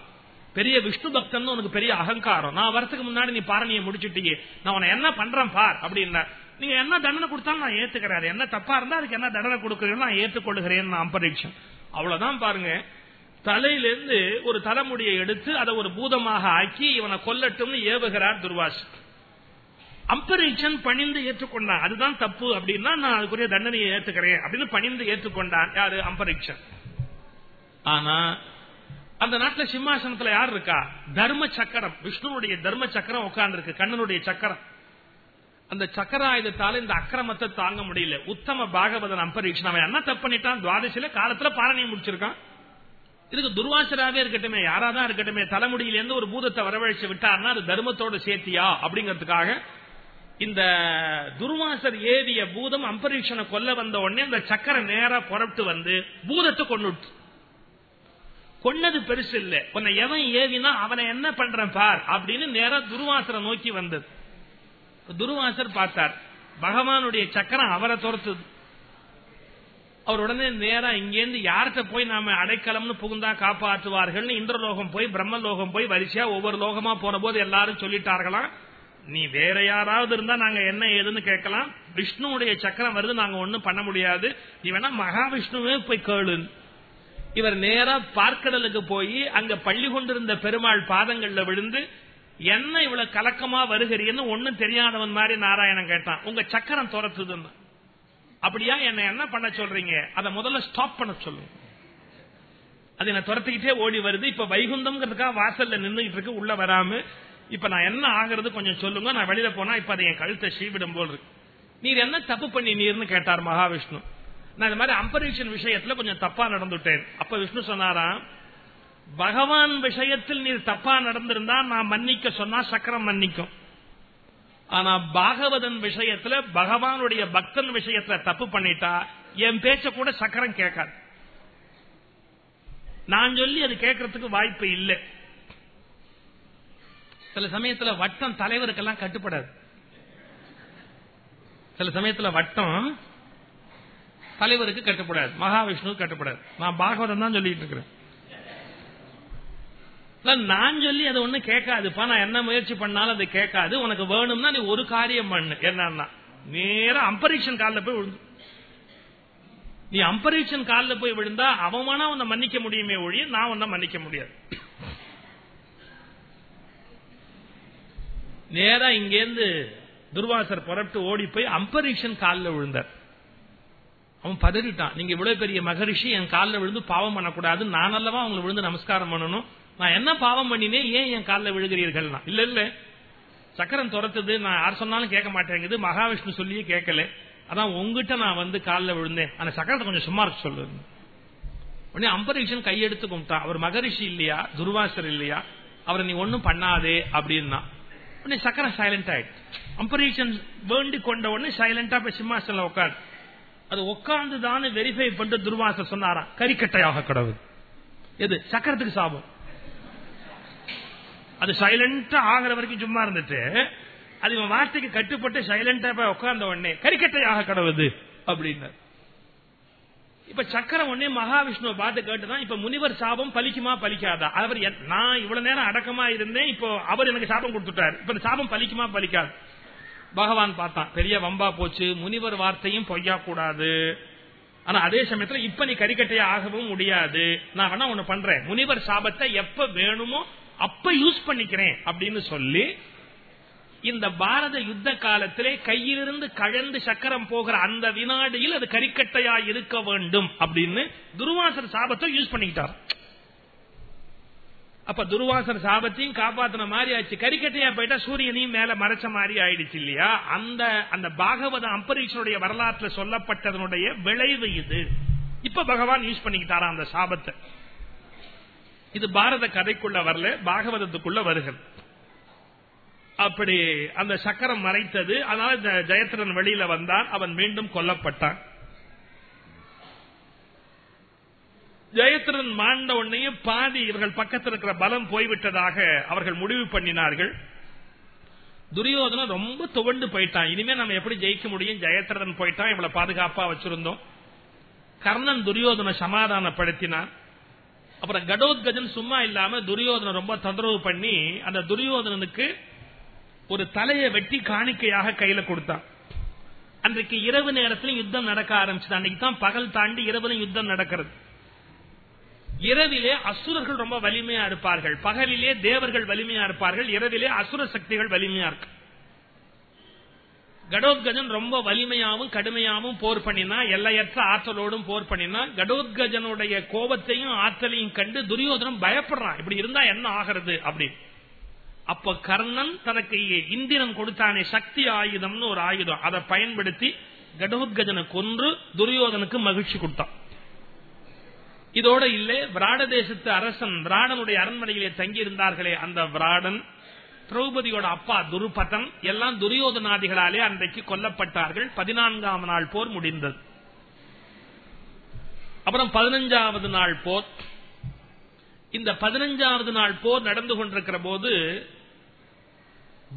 பெரிய விஷ்ணு பக்தன் உனக்கு பெரிய அகங்காரம். நான் வரத்துக்கு முன்னாடி நீ பாரணியை முடிச்சுட்டீங்க நான் உன என்ன பண்றேன் பார் அப்படின்னா. நீங்க என்ன தண்டனை கொடுத்தாலும் நான் ஏத்துக்கிறாரு என்ன தப்பா இருந்தா அதுக்கு என்ன தண்டனை கொடுக்கறேன் நான் ஏற்றுக்கொள்கிறேன் நான் அம்பரீட்சன் அவ்வளவுதான் பாருங்க. தலையிலிருந்து ஒரு தலைமுடியை எடுத்து அதை ஒரு பூதமாக ஆக்கி இவனை கொல்லட்டும்னு ஏவுகிறார் துர்வாஸ் அம்பரீட்சன் பணிந்து ஏற்றுக்கொண்டான். அதுதான் தப்பு அப்படின்னா நான் அதுக்குரிய தண்டனையை ஏற்றுக்கிறேன் அப்படின்னு பணிந்து ஏற்றுக்கொண்டான். யாரு? அம்பரீட்சன் ஆனா அந்த நாட்டுல சிம்மாசனத்துல யார் இருக்கா? தர்ம சக்கரம். விஷ்ணுனுடைய தர்ம சக்கரம் உட்கார்ந்து இருக்கு கண்ணனுடைய சக்கரம். அந்த சக்கராயுதத்தால இந்த அக்கிரமத்தை தாங்க முடியல. உத்தம பாகவதன் அம்பரீக்ஷன். அவன் என்ன தப்பு பண்ணிட்டான்? துவாதசில காலத்துல பாரணியம் முடிச்சிருக்கான். இதுக்கு துர்வாசராவே இருக்கட்டுமே யாராதான் இருக்கட்டுமே தலைமுடியில இருந்து ஒரு பூதத்தை வரவழைச்சு விட்டார்னா அது தர்மத்தோட சேர்த்தியா? அப்படிங்கிறதுக்காக இந்த துர்வாசர் ஏவிய பூதம் அம்பரீஷனை கொல்ல வந்த உடனே அந்த சக்கரை நேரா புறப்பட்டு வந்து பூதத்தை கொண்டுட்டு கொன்னது பெருசு இல்ல. உன்னை எவன் ஏவினா அவனை என்ன பண்றேன் பார் அப்படின்னு நேரா துர்வாசரை நோக்கி வந்தது. துருவாசர் பார்த்தார். பகவானுடைய சக்கரம் அவரை துரத்துது. அவர் உடனே நேரா இங்கேருந்து யார்கிட்ட போய் நாம அடைக்கலம்னு புகுந்தா காப்பாற்றுவார்கள் இந்திரலோகம் போய் பிரம்மலோகம் போய் வரிசையா ஒவ்வொரு லோகமா போன போது எல்லாரும் சொல்லிட்டார்களாம். நீ வேற யாராவது இருந்தா நாங்க என்ன ஏதுன்னு கேட்கலாம். விஷ்ணுடைய சக்கரம் வருது நாங்க ஒண்ணும் பண்ண முடியாது. நீ வேணா மகாவிஷ்ணுவே போய் கேளு இவர் நேரா பார்க்கடலுக்கு போய் அங்க பள்ளி கொண்டிருந்த பெருமாள் பாதங்கள்ல விழுந்து என்ன இவ்வளவு கலக்கமா வருகிறீன்னு ஒண்ணும் தெரியாதவன் மாதிரி நாராயணன் கேட்டான். உங்க சக்கரம் துரத்துதுன்னு. அப்படியா? என்ன என்ன பண்ண சொல்றீங்க? அதை முதல்ல ஸ்டாப் பண்ண சொல்லுங்க அது என்ன துரத்திக்கிட்டே ஓடி வருது. இப்ப வைகுந்தம்ங்கிறதுக்காக வாசல்ல நின்றுகிட்டு இருக்கு. உள்ள வராம. இப்ப நான் என்ன ஆகுறது கொஞ்சம் சொல்லுங்க. நான் வெளியில போனா இப்ப அதை என் கழுத்தை சீவிடும் போல் இருக்கு. நீர் என்ன தப்பு பண்ணி நீர்னு கேட்டார் மகாவிஷ்ணு. நான் இந்த மாதிரி அம்பரீஷன் விஷயத்துல கொஞ்சம் தப்பா நடந்துட்டேன். அப்ப விஷ்ணு சொன்னாராம் பகவான் விஷயத்தில் நீர் தப்பா நடந்திருந்தா நான் மன்னிக்க சொன்னா சக்கரம் மன்னிக்கும். ஆனா பாகவதன் விஷயத்துல பகவானுடைய பக்தன் விஷயத்துல தப்பு பண்ணிட்டா என் பேச்ச கூட சக்கரம் கேட்காது. நான் சொல்லி அது கேட்கறதுக்கு வாய்ப்பு இல்லை. சில சமயத்துல வட்டம் தலைவருக்கெல்லாம் கட்டுப்படாது. சில சமயத்துல வட்டம் தலைவருக்கு கட்டுப்படாது. மகாவிஷ்ணு கட்டுப்படாது. நான் பாகவதம் தான் சொல்லிட்டு இருக்கிறேன். நான் சொல்லி அது ஒண்ணு கேட்காதுப்பா. நான் என்ன முயற்சி பண்ணாலும் அது கேட்காது. உனக்கு வேணும்னா நீ ஒரு காரியம் பண்ணு. என்னன்னா நேரம் அம்பரீஷன் காலில் போய் விழுந்து. நீ அம்பரீஷன் காலில் போய் விழுந்தா அவன் உன்னை மன்னிக்க முடியுமே ஒழிய நான் உன்னை மன்னிக்க முடியாது. நேரா இங்கேருந்து துர்வாசர் புறப்பட்டு ஓடி போய் அம்பரீஷன் காலில் விழுந்தார். அவன் பதறிட்டான். நீங்க இவ்வளவு பெரிய மகரிஷி என் காலில் விழுந்து பாவம் பண்ணக்கூடாது நான் அல்லவா அவங்களை விழுந்து நமஸ்காரம் பண்ணணும்? நான் என்ன பாவம் பண்ணினேன் ஏன் என் காலில் விழுகிறீர்கள் இல்ல இல்ல. சக்கரம் துரத்துது நான் யார் சொன்னாலும் கேட்க மாட்டேங்குது மகாவிஷ்ணு சொல்லியே கேட்கல. அதான் உங்ககிட்ட நான் வந்து காலில் விழுந்தேன். அந்த சக்கரத்தை கொஞ்சம் சும்மா இருக்க சொல்லு. உடனே அம்பரீஷன் கையெடுத்து கும்பிட்டான் அவர் மகரிஷி இல்லையா? துர்வாசர் இல்லையா? அவரை நீ ஒன்னும் பண்ணாதே அப்படின்னா. உடனே சக்கரம் சைலண்ட் ஆயிடுச்சு. அம்பரீஷன் வேண்டி கொண்ட உடனே சைலண்டா போய் சிம்மாசனில் உட்காந்து அது உட்கார்ந்து தான் வெரிஃபை பண்ணிட்டு துர்வாசர் சொன்னாராம். கறிக்கட்டையாக கடவுள். எது? சக்கரத்துக்கு சாபம். அது சைலண்டா ஆகிற வரைக்கும் சும்மா இருந்துட்டு அது இவன் வார்த்தைக்கு கட்டுப்பட்டு சைலண்டா போய் உட்கார்ந்த உடனே கறிக்கட்டையாக கடவுது அப்படின்னு இப்ப சக்கரம் உடனே மகாவிஷ்ணுவை பார்த்து கேட்டுதான் இப்ப முனிவர் சாபம் பலிக்குமா பலிக்காதா? அவர் நான் இவ்வளவு நேரம் அடக்கமா இருந்தேன் இப்போ அவர் எனக்கு சாபம் கொடுத்துட்டார். இப்ப இந்த சாபம் பலிக்குமா பலிக்காது? பகவான் பார்த்தான் பெரிய வம்பா போச்சு முனிவர் வார்த்தையும் பொய்யா கூடாது ஆனா அதே சமயத்துல இப்ப நீ கறிக்கட்டையா ஆகவும் முடியாது. நான் வேணா ஒண்ணு பண்றேன். முனிவர் சாபத்தை எப்ப வேணுமோ அப்ப யூஸ் பண்ணிக்கிறேன் அப்படின்னு சொல்லி இந்த பாரத யுத்த காலத்திலே கையிலிருந்து கழந்து சக்கரம் போகிற அந்த வினாடியில் அது கறிக்கட்டையா இருக்க வேண்டும் அப்படின்னு துருவாசர் சாபத்தை யூஸ் பண்ணிக்கிட்டார். அப்ப துருவாசர் சாபத்தையும் காப்பாத்தின மாதிரி ஆச்சு கறிக்கட்டையா போயிட்டா சூரியனையும் மேல மறைச்ச மாதிரி ஆயிடுச்சு இல்லையா? அந்த அந்த பாகவத அம்பரீஷனுடைய வரலாற்றுல சொல்லப்பட்டதனுடைய விளைவு இது. இப்ப பகவான் யூஸ் பண்ணிக்கிட்டாரா அந்த சாபத்தை. இது பாரத கதைக்குள்ள வரல பாகவதத்துக்குள்ள வருகிறது. அப்படி அந்த சக்கரம் மறைத்தது அதனால ஜெயத்திரன் வெளியில வந்தான் அவன் மீண்டும் கொல்லப்பட்டான். ஜெயத்திரன் மாண்ட உடனே பாதி இவர்கள் பக்கத்தில் இருக்கிற பலம் போய்விட்டதாக அவர்கள் முடிவு பண்ணினார்கள். துரியோதனன் ரொம்ப துவண்டு போயிட்டான். இனிமே நம்ம எப்படி ஜெயிக்க முடியும்? ஜெயத்திரன் போயிட்டான் இவ்வளவு பாதுகாப்பா வச்சிருந்தோம். கர்ணன் துரியோதனை சமாதானப்படுத்தினான். அப்புறம் கடோத்கஜன் சும்மா இல்லாம துரியோதனை ரொம்ப தொந்தரவு பண்ணி அந்த துரியோதனனுக்கு ஒரு தலையை வெட்டி காணிக்கையாக கையில கொடுத்தான். அன்றைக்கு இரவு நேரத்திலும் யுத்தம் நடக்க ஆரம்பிச்சது. அன்னைக்கு தான் பகல் தாண்டி இரவுல யுத்தம் நடக்கிறது. இரவிலே அசுரர்கள் ரொம்ப வலிமையா இருப்பார்கள். பகலிலே தேவர்கள் வலிமையா இருப்பார்கள். இரவிலே அசுர சக்திகள் வலிமையா இருக்கு. கடோத்கஜன் ரொம்ப வலிமையாவும் கடுமையாவும் போர் பண்ணினா எல்லையற்ற ஆற்றலோடும் போர் பண்ணினா கடோத்கஜனுடைய கோபத்தையும் ஆற்றலையும் கண்டு துரியோதனம் பயப்படுறான். இப்படி இருந்தா என்ன ஆகிறது அப்படின்னு. அப்ப கர்ணன் தனக்கு இந்திரன் கொடுத்தானே சக்தி ஆயுதம்னு ஒரு ஆயுதம். அதை பயன்படுத்தி கடோத்கஜனை கொன்று துரியோதனுக்கு மகிழ்ச்சி கொடுத்தான். இதோட இல்லை விராட தேசத்து அரசன் விராடனுடைய அரண்மனையிலே தங்கியிருந்தார்களே அந்த விராடன் திரௌபதியோட அப்பா துருபதன் எல்லாம் துரியோதனாதிகளாலே அன்றைக்கு கொல்லப்பட்டார்கள். பதினான்காம் நாள் போர் முடிந்தது. அப்புறம் பதினஞ்சாவது நாள் போர். இந்த பதினஞ்சாவது நாள் போர் நடந்து கொண்டிருக்கிற போது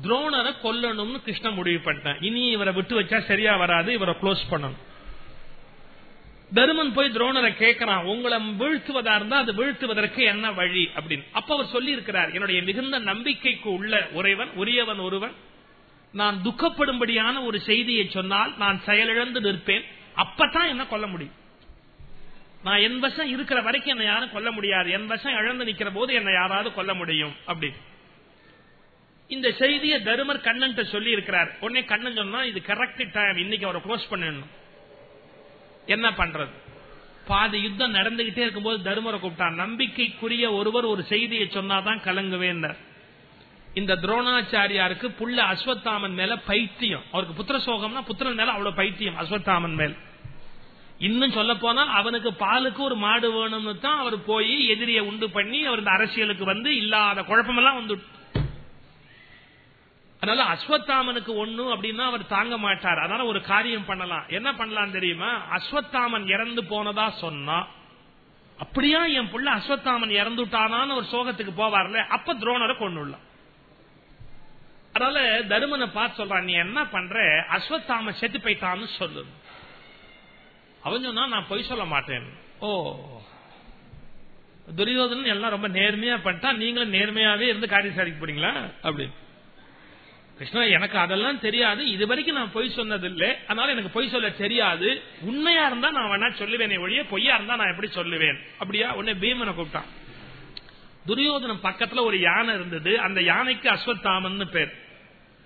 துரோணரை கொல்லணும்னு கிருஷ்ணன் முடிவு பண்ணிட்டேன். இனி இவரை விட்டு வச்சா சரியா வராது இவரை க்ளோஸ் பண்ணணும். தருமன் போய் துரோணரை கேட்கிறான் உங்களை வீழ்த்துவதா இருந்தா அது வீழ்த்துவதற்கு என்ன வழி? அப்படின்னு. அப்ப அவர் சொல்லி இருக்கிறார் என்னுடைய மிகுந்த நம்பிக்கைக்கு உள்ள உறைவன் உரியவன் ஒருவன். நான் துக்கப்படும்படியான ஒரு செய்தியை சொன்னால் நான் செயலிழந்து நிற்பேன். அப்பதான் என்ன கொல்ல முடியும்? நான் என் வசம் இருக்கிற வரைக்கும் என்ன யாரும் கொல்ல முடியாது. என் வசம் இழந்து நிக்கிற போது என்ன யாராவது கொல்ல முடியும். அப்படி இந்த செய்தியை தருமர் கண்ணன் சொல்லி இருக்கிறார் உடனே கண்ணன் சொன்னா இது கரெக்ட் டைம் இன்னைக்கு அவரை க்ளோஸ் பண்ணிடணும். என்ன பண்றது? பாதி யுத்தம் நடந்துகிட்டே இருக்கும்போது தருமரை கூப்பிட்டான். நம்பிக்கைக்குரிய ஒருவர் ஒரு செய்தியை சொன்னாதான் கலங்குவேன் இந்த துரோணாச்சாரியாருக்கு புள்ள அஸ்வத்தாமன் மேல பைத்தியம். அவருக்கு புத்திர சோகம்னா புத்திரன் மேல அவ்வளவு பைத்தியம் அஸ்வத்தாமன் மேல். இன்னும் சொல்ல போனா அவனுக்கு பாலுக்கு ஒரு மாடு வேணும்னு தான் அவர் போய் எதிரியை உண்டு பண்ணி அவர் இந்த அரசியலுக்கு வந்து இல்லாத குழப்பமெல்லாம் வந்து அதனால அஸ்வத்தாமனுக்கு ஒண்ணு அப்படின்னா அவர் தாங்க மாட்டார். அதனால ஒரு காரியம் பண்ணலாம். என்ன பண்ணலாம் தெரியுமா? அஸ்வத்தாமன் இறந்து போனதா சொன்னா அப்படியா என் புள்ள அஸ்வத்தாமன் இறந்துட்டானான்னு ஒரு சோகத்துக்கு போவார்ல அப்ப துரோணரை கொண்டுள்ளான் அதனால தருமனை பார்த்து சொல்றான் நீ என்ன பண்ற? அஸ்வத்தாம செத்து போயிட்டான்னு சொல்லு. அவன் சொன்னா நான் பொய் சொல்ல மாட்டேன். ஓ. துரியோதனன் எல்லாம் ரொம்ப நேர்மையா பண்ணிட்டா நீங்களும் நேர்மையாவே இருந்து காரியம் சாதிக்க போறீங்களா? அப்படின்னு. கிருஷ்ணா எனக்கு அதெல்லாம் தெரியாது. இது வரைக்கும் நான் பொய் சொன்னது இல்லை அதனால எனக்கு பொய் சொல்ல தெரியாது. உண்மையா இருந்தா நான் வேணா சொல்லுவேனே ஒழிய பொய்யா இருந்தா நான் எப்படி சொல்லுவேன்? அப்படியா? உடனே பீமனை கூப்பிட்டான். துரியோதனம் பக்கத்துல ஒரு யானை இருந்தது. அந்த யானைக்கு அஸ்வத்தாமன் பேர்.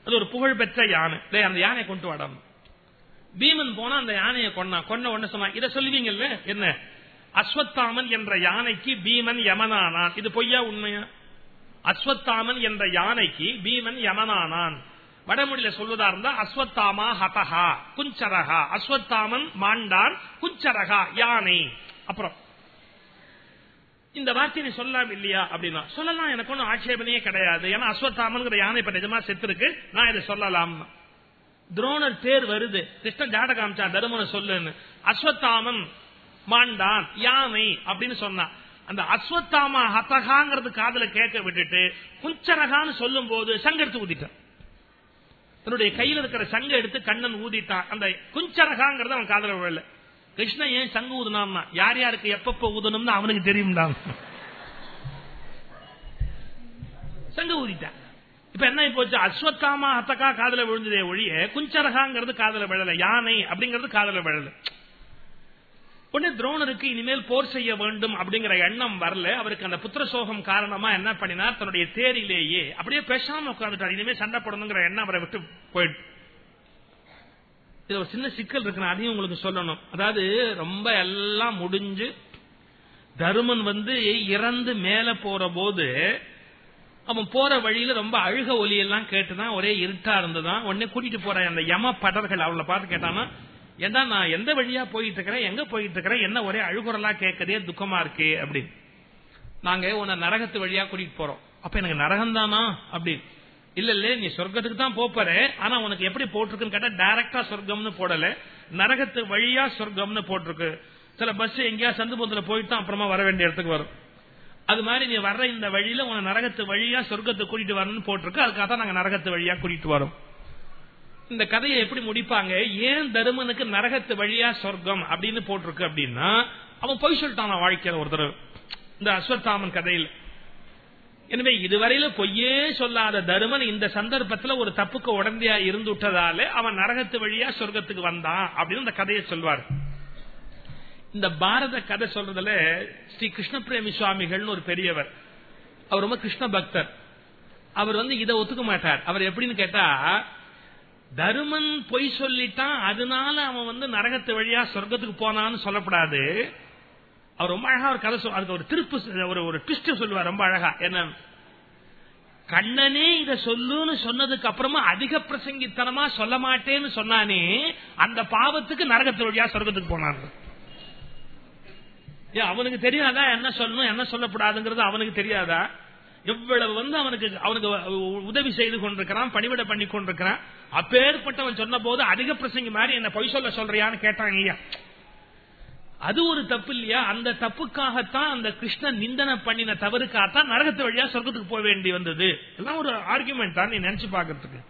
அது ஒரு புகழ்பெற்ற யானை. அந்த யானை கொண்டு வாடாம. பீமன் போனா அந்த யானையை கொண்டா கொன்ன உடனே சொன்னா இதை சொல்லுவீங்கல்ல? என்ன? அஸ்வத்தாமன் என்ற யானைக்கு பீமன் யமனானான். இது பொய்யா உண்மையா? அஸ்வத்தாமன் என்ற யானைக்கு பீமன் யமனானான். வடமொழியில சொல்வதா இருந்தா அஸ்வத்தாமா ஹதஹா குஞ்சரகா அஸ்வத்தாமன் மாண்டான் குஞ்சரகா யானை. அப்புறம் இந்த வார்த்தையை நீ சொல்லலாம் இல்லையா அப்படின்னா சொல்லலாம் எனக்கு ஒன்றும் ஆட்சேபனையே கிடையாது. ஏன்னா அஸ்வத்தாமன் யானை இப்ப நிஜமா செத்துருக்கு நான் இதை சொல்லலாம். துரோணர் பேர் வருது. கிருஷ்ணன் ஜாட காமிச்சா தருமனை சொல்லுன்னு. அஸ்வத்தாமன் மாண்டான் யானை அப்படின்னு சொன்னான். அந்த அஸ்வத்தாமா ஹத்தகாங்கிறது காதல கேட்க விட்டுட்டு குஞ்சரகான்னு சொல்லும் போது சங்க எடுத்து ஊதிட்டான். தன்னுடைய கையில் இருக்கிற சங்க எடுத்து கண்ணன் ஊதிட்டான் அந்த குஞ்சரகாங்கிறது அவன் காதல விழல. கிருஷ்ணன் ஏன் சங்கு ஊதுனா யார் யாருக்கு எப்பப்ப ஊதணும்னு அவனுக்கு தெரியும்டா. சங்க ஊதிட்டான். இப்ப என்ன போச்சு? அஸ்வத்தாமா ஹத்தகா காதல விழுந்ததே ஒழிய குஞ்சரகாங்கிறது காதல விழல. யானை அப்படிங்கிறது காதல விழல. உடனே துரோணருக்கு இனிமேல் போர் செய்ய வேண்டும் அப்படிங்கிற எண்ணம் வரல. அவருக்கு அந்த புத்திர சோகம் காரணமா என்ன பண்ணினார்? தன்னுடைய தேரிலேயே அப்படியே பேசாம உட்கார்ந்துட்டார். இனிமேல் சண்டை போடணுங்கிற எண்ணம் அவரை விட்டு போயிட்டு இது ஒரு சின்ன சிக்கல் இருக்கு. அதையும் உங்களுக்கு சொல்லணும். அதாவது ரொம்ப எல்லாம் முடிஞ்சு தருமன் வந்து இறந்து மேல போற போது அவன் போற வழியில ரொம்ப அழுக ஒலி எல்லாம் கேட்டுதான் ஒரே இருட்டா இருந்ததான். உடனே கூட்டிட்டு போற அந்த யம படர்கள் அவளை பார்த்து கேட்டானா ஏன்னா நான் எந்த வழியா போயிட்டு இருக்கிறேன் எங்க போயிட்டு இருக்கிறேன் என்ன ஒரே அழுகுறலா கேட்கதே துக்கமா இருக்கு அப்படின்னு. நாங்க உன்னை நரகத்து வழியா கூட்டிட்டு போறோம். அப்ப எனக்கு நரகம் தானா அப்படின்னு. இல்ல இல்ல நீ சொர்க்கத்துக்கு தான் போற. ஆனா உனக்கு எப்படி போட்டிருக்குன்னு கேட்டா டைரக்டா சொர்க்கம்னு போடல. நரகத்து வழியா சொர்க்கம்னு போட்டிருக்கு. சில பஸ் எங்கேயா சந்து போத்துல போயிட்டு அப்புறமா வர வேண்டிய இடத்துக்கு வரும். அது மாதிரி நீ வர்ற இந்த வழியில உன நரகத்து வழியா சொர்க்கத்தை கூட்டிட்டு வரணும்னு போட்டிருக்கு. அதுக்காக தான் நாங்க நரகத்து வழியா கூட்டிட்டு வரோம். இந்த கதையை எப்படி முடிப்பாங்க? ஏன் தருமனுக்கு நரகத்து வழியா சொர்க்கம் அப்படின்னு போட்டிருக்கு அப்படின்னா அவன் பொய் சொல்லிட்டான் வாழ்க்கையில ஒருத்தர் இந்த அஸ்வத்தாமன் கதையில். எனவே இதுவரையில பொய்யே சொல்லாத தருமன் இந்த சந்தர்ப்பத்துல ஒரு தப்புக்கு உடந்தையா இருந்து விட்டதால அவன் நரகத்து வழியா சொர்க்கத்துக்கு வந்தான் அப்படின்னு இந்த கதையை சொல்வார். இந்த பாரத கதை சொல்றதுல ஸ்ரீ கிருஷ்ண பிரேமி சுவாமிகள்னு ஒரு பெரியவர். அவர் ரொம்ப கிருஷ்ண பக்தர். அவர் வந்து இதை ஒத்துக்க மாட்டார். அவர் எப்படின்னு கேட்டா தருமன் பொய் சொல்லிட்டான் அதனால அவன் வந்து நரகத்து வழியா சொர்க்கத்துக்கு போனான்னு சொல்லப்படாது. அவர் ரொம்ப அழகா ஒரு கதை அதுக்கு ஒரு திருப்பு ஒரு ஒரு ட்விஸ்ட் சொல்லுவார் ரொம்ப அழகா. என்ன? கண்ணனே இத சொல்லுன்னு சொன்னதுக்கு அப்புறமா அதிக பிரசங்கித்தனமா சொல்ல மாட்டேன்னு சொன்னானே அந்த பாவத்துக்கு நரகத்து வழியா சொர்க்கத்துக்கு போனான். அவனுக்கு தெரியாதா? என்ன சொல்லணும்? என்ன சொல்லக்கூடாதுங்கிறது அவனுக்கு தெரியாதா? எவ்வளவு வந்து அவனுக்கு அவனுக்கு உதவி செய்து கொண்டிருக்கிறான் பணிவிட பண்ணி கொண்டிருக்கிறான். அப்பேற்பட்டவன் சொன்ன போது அதிக பிரசங்கி மாதிரி என்ன பொய் சொல்ல சொல்றியான்னு கேட்டான் ஐயா. அது ஒரு தப்பு இல்லையா? அந்த தப்புக்காகத்தான் அந்த கிருஷ்ணன் நிந்தனை பண்ணின தவறுக்காகத்தான் நரகத்து வழியா சொர்க்கத்துக்கு போக வேண்டி வந்தது. எல்லாம் ஒரு ஆர்குமெண்ட் தான் நீ நினைச்சு பாக்கிறதுக்கு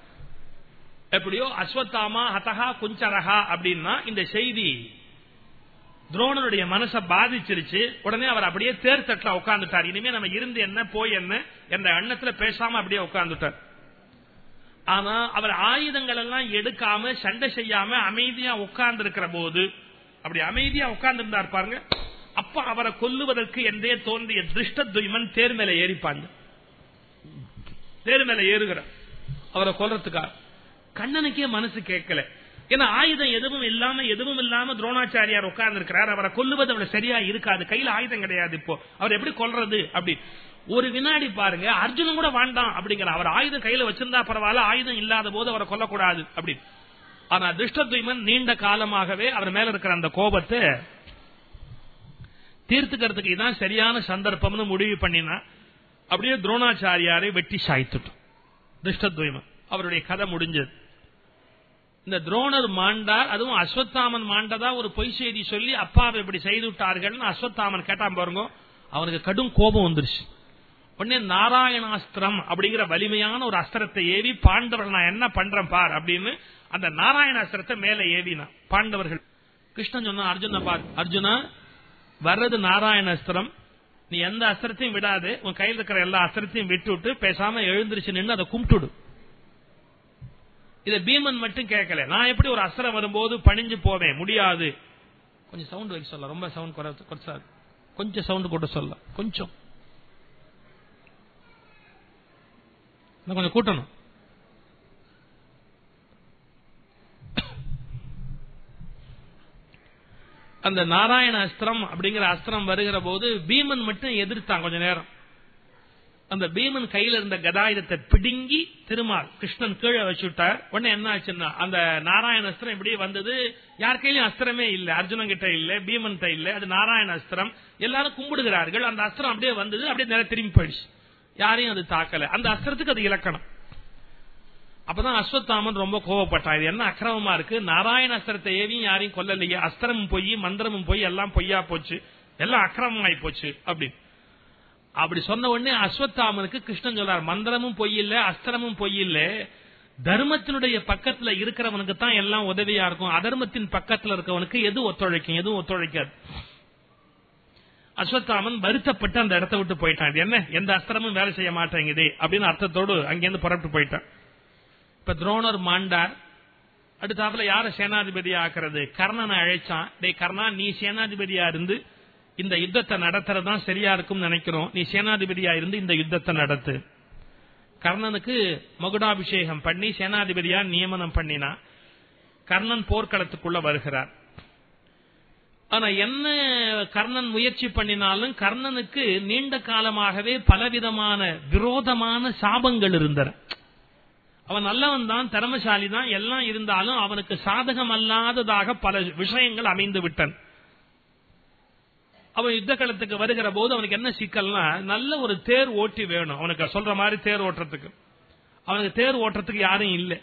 எப்படியோ அஸ்வத்தாமா ஹதஹா குஞ்சரஹா அப்படின்னா இந்த செய்தி துரோணனுடைய மனசை பாதிச்சிருச்சு. உடனே அவர் அப்படியே தேர் தட்டுல உட்காந்துட்டார் இனிமே நம்ம இருந்து என்ன போய் என்ன என்ற எண்ணத்துல பேசாம அப்படியே உட்காந்துட்டார் ஆனா அவர் ஆயுதங்கள் எல்லாம் எடுக்காம சண்டை செய்யாம அமைதியா உட்கார்ந்து இருக்கிற போது அப்படி அமைதியா உட்கார்ந்து இருந்தார் பாருங்க. அப்ப அவரை கொல்லுவதற்கு என்றே தோன்றிய திருஷ்ட துய்மன் தேர் மேல ஏறிப்பாங்க. தேர் மேல ஏறுகிற அவரை கொல்றதுக்காக கண்ணனுக்கே மனசு கேட்கல. ஏன்னா ஆயுதம் எதுவும் இல்லாம எதுவும் இல்லாம துரோணாச்சாரியார் உட்கார்ந்து இருக்கிறார் அவரை கொல்லுவது அவளை சரியா இருக்காது. கையில ஆயுதம் கிடையாது இப்போ. அவர் எப்படி கொல்றது அப்படி. ஒரு வினாடி பாருங்க அர்ஜுனன் கூட வேண்டாம் அப்படிங்கிற அவர் ஆயுதம் கையில வச்சிருந்தா பரவாயில்ல ஆயுதம் இல்லாத போது அவரை கொல்லக்கூடாது அப்படி. ஆனா திருஷ்டத்வீமன் நீண்ட காலமாகவே அவர் மேல இருக்கிற அந்த கோபத்தை தீர்த்துக்கிறதுக்கு இதான் சரியான சந்தர்ப்பம்னு முடிவு பண்ணினா அப்படியே துரோணாச்சாரியாரை வெட்டி சாய்த்துட்டோம் திருஷ்டத்வீமன். அவருடைய கதை முடிஞ்சது. இந்த துரோணர் மாண்டார் அதுவும் அஸ்வத்தாமன் மாண்டதா ஒரு பொய் செய்தி சொல்லி அப்பாவை இப்படி செய்து விட்டார்கள் அஸ்வத்தாமன் கேட்டான் பாருங்க அவனுக்கு கடும் கோபம் வந்துருச்சு. உடனே நாராயணாஸ்திரம் அப்படிங்கிற வலிமையான ஒரு அஸ்திரத்தை ஏவி பாண்டவர்கள் நான் என்ன பண்றேன் பார் அப்படின்னு அந்த நாராயணாஸ்திரத்தை மேல ஏவினா பாண்டவர்கள். கிருஷ்ணன் சொன்ன அர்ஜுன பார் அர்ஜுனா வர்றது நாராயணாஸ்திரம். நீ எந்த அஸ்திரத்தையும் விடாது. உன் கையில் இருக்கிற எல்லா அஸ்திரத்தையும் விட்டுவிட்டு பேசாம எழுந்திருச்சு நின்று அதை கும்பிட்டுடு இத பீமன் மட்டும் கேட்கல. நான் எப்படி ஒரு அஸ்திரம் வரும்போது பணிஞ்சு போவேன்? முடியாது. கொஞ்சம் சவுண்ட் வைக்க சொல்ல. ரொம்ப சவுண்ட் குறைச்சாது கொஞ்சம் சவுண்ட் கூட சொல்ல. கொஞ்சம். கொஞ்சம் கூட்டணும். அந்த நாராயண அஸ்திரம் அப்படிங்கிற அஸ்திரம் வருகிற போது பீமன் மட்டும் எதிர்த்தான் கொஞ்ச நேரம். அந்த பீமன் கையில இருந்த கதாயுதத்தை பிடுங்கி திருமால் கிருஷ்ணன் கீழே வச்சுட்டார் உடனே என்ன ஆச்சுன்னா அந்த நாராயண அஸ்திரம் இப்படியே வந்தது. யார் கையிலும் அஸ்திரமே இல்ல அர்ஜுனன் கிட்ட இல்ல பீமன் இல்ல அது நாராயண அஸ்திரம். எல்லாரும் கும்பிடுகிறார்கள். அந்த அஸ்திரம் அப்படியே வந்தது அப்படியே நேரம் திரும்பி போயிடுச்சு. யாரையும் அது தாக்கல. அந்த அஸ்திரத்துக்கு அது இலக்கணம். அப்பதான் அஸ்வத்தாமன் ரொம்ப கோவப்பட்டான். இது என்ன அக்கிரமமா இருக்கு? நாராயண அஸ்திரத்தை ஏவியும் யாரையும் கொல்லலையே. அஸ்திரமும் போய் மந்திரமும் போய் எல்லாம் பொய்யா போச்சு. எல்லாம் அக்கிரமமாயி போச்சு அப்படின்னு. அப்படி சொன்ன உடனே அஸ்வத்தாமனுக்கு கிருஷ்ணன் சொல்றார் மந்திரமும் பொய் இல்ல அஸ்திரமும் பொய் இல்ல. தர்மத்தினுடைய பக்கத்துல இருக்கிறவனுக்கு தான் எல்லாம் உதவியா இருக்கும். அதர்மத்தின் பக்கத்துல இருக்கவனுக்கு எது ஒத்துழைக்கும்? எதுவும் ஒத்துழைக்காது. அஸ்வத்தாமன் வருத்தப்பட்டு அந்த இடத்த விட்டு போயிட்டான். என்ன? எந்த அஸ்திரமும் வேலை செய்ய மாட்டேங்குது. அப்படின்னு அர்த்தத்தோடு அங்கிருந்து புறப்பட்டு போயிட்டான். இப்ப துரோணர் மாண்டார். அடுத்தாப்புல யார சேனாதிபதி ஆக்குறது கர்ணனை அழைச்சான். டே கர்ணா நீ சேனாதிபதியா இருந்து இந்த யுத்தத்தை நடத்துறதுதான் சரியா இருக்கும் நினைக்கிறோம். நீ சேனாதிபதியா இருந்து இந்த யுத்தத்தை நடத்து. கர்ணனுக்கு மகுடாபிஷேகம் பண்ணி சேனாதிபதியா நியமனம் பண்ணினா கர்ணன் போர்க்களத்துக்குள்ள வருகிறார். ஆனா என்ன கர்ணன் முயற்சி பண்ணினாலும் கர்ணனுக்கு நீண்ட காலமாகவே பலவிதமான விரோதமான சாபங்கள் இருந்தன. அவன் நல்லவன் தான் திறமசாலி தான் எல்லாம் இருந்தாலும் அவனுக்கு சாதகம் அல்லாததாக பல விஷயங்கள் அமைந்து விட்டன். அவன் யுத்த களத்துக்கு வருகிற போது அவனுக்கு என்ன சிக்கல்னா நல்ல ஒரு தேர் ஓட்டி வேணும். அவனுக்கு சொல்ற மாதிரி தேர் ஓட்டுறதுக்கு. அவனுக்கு தேர் ஓட்டுறதுக்கு யாரும் இல்லை.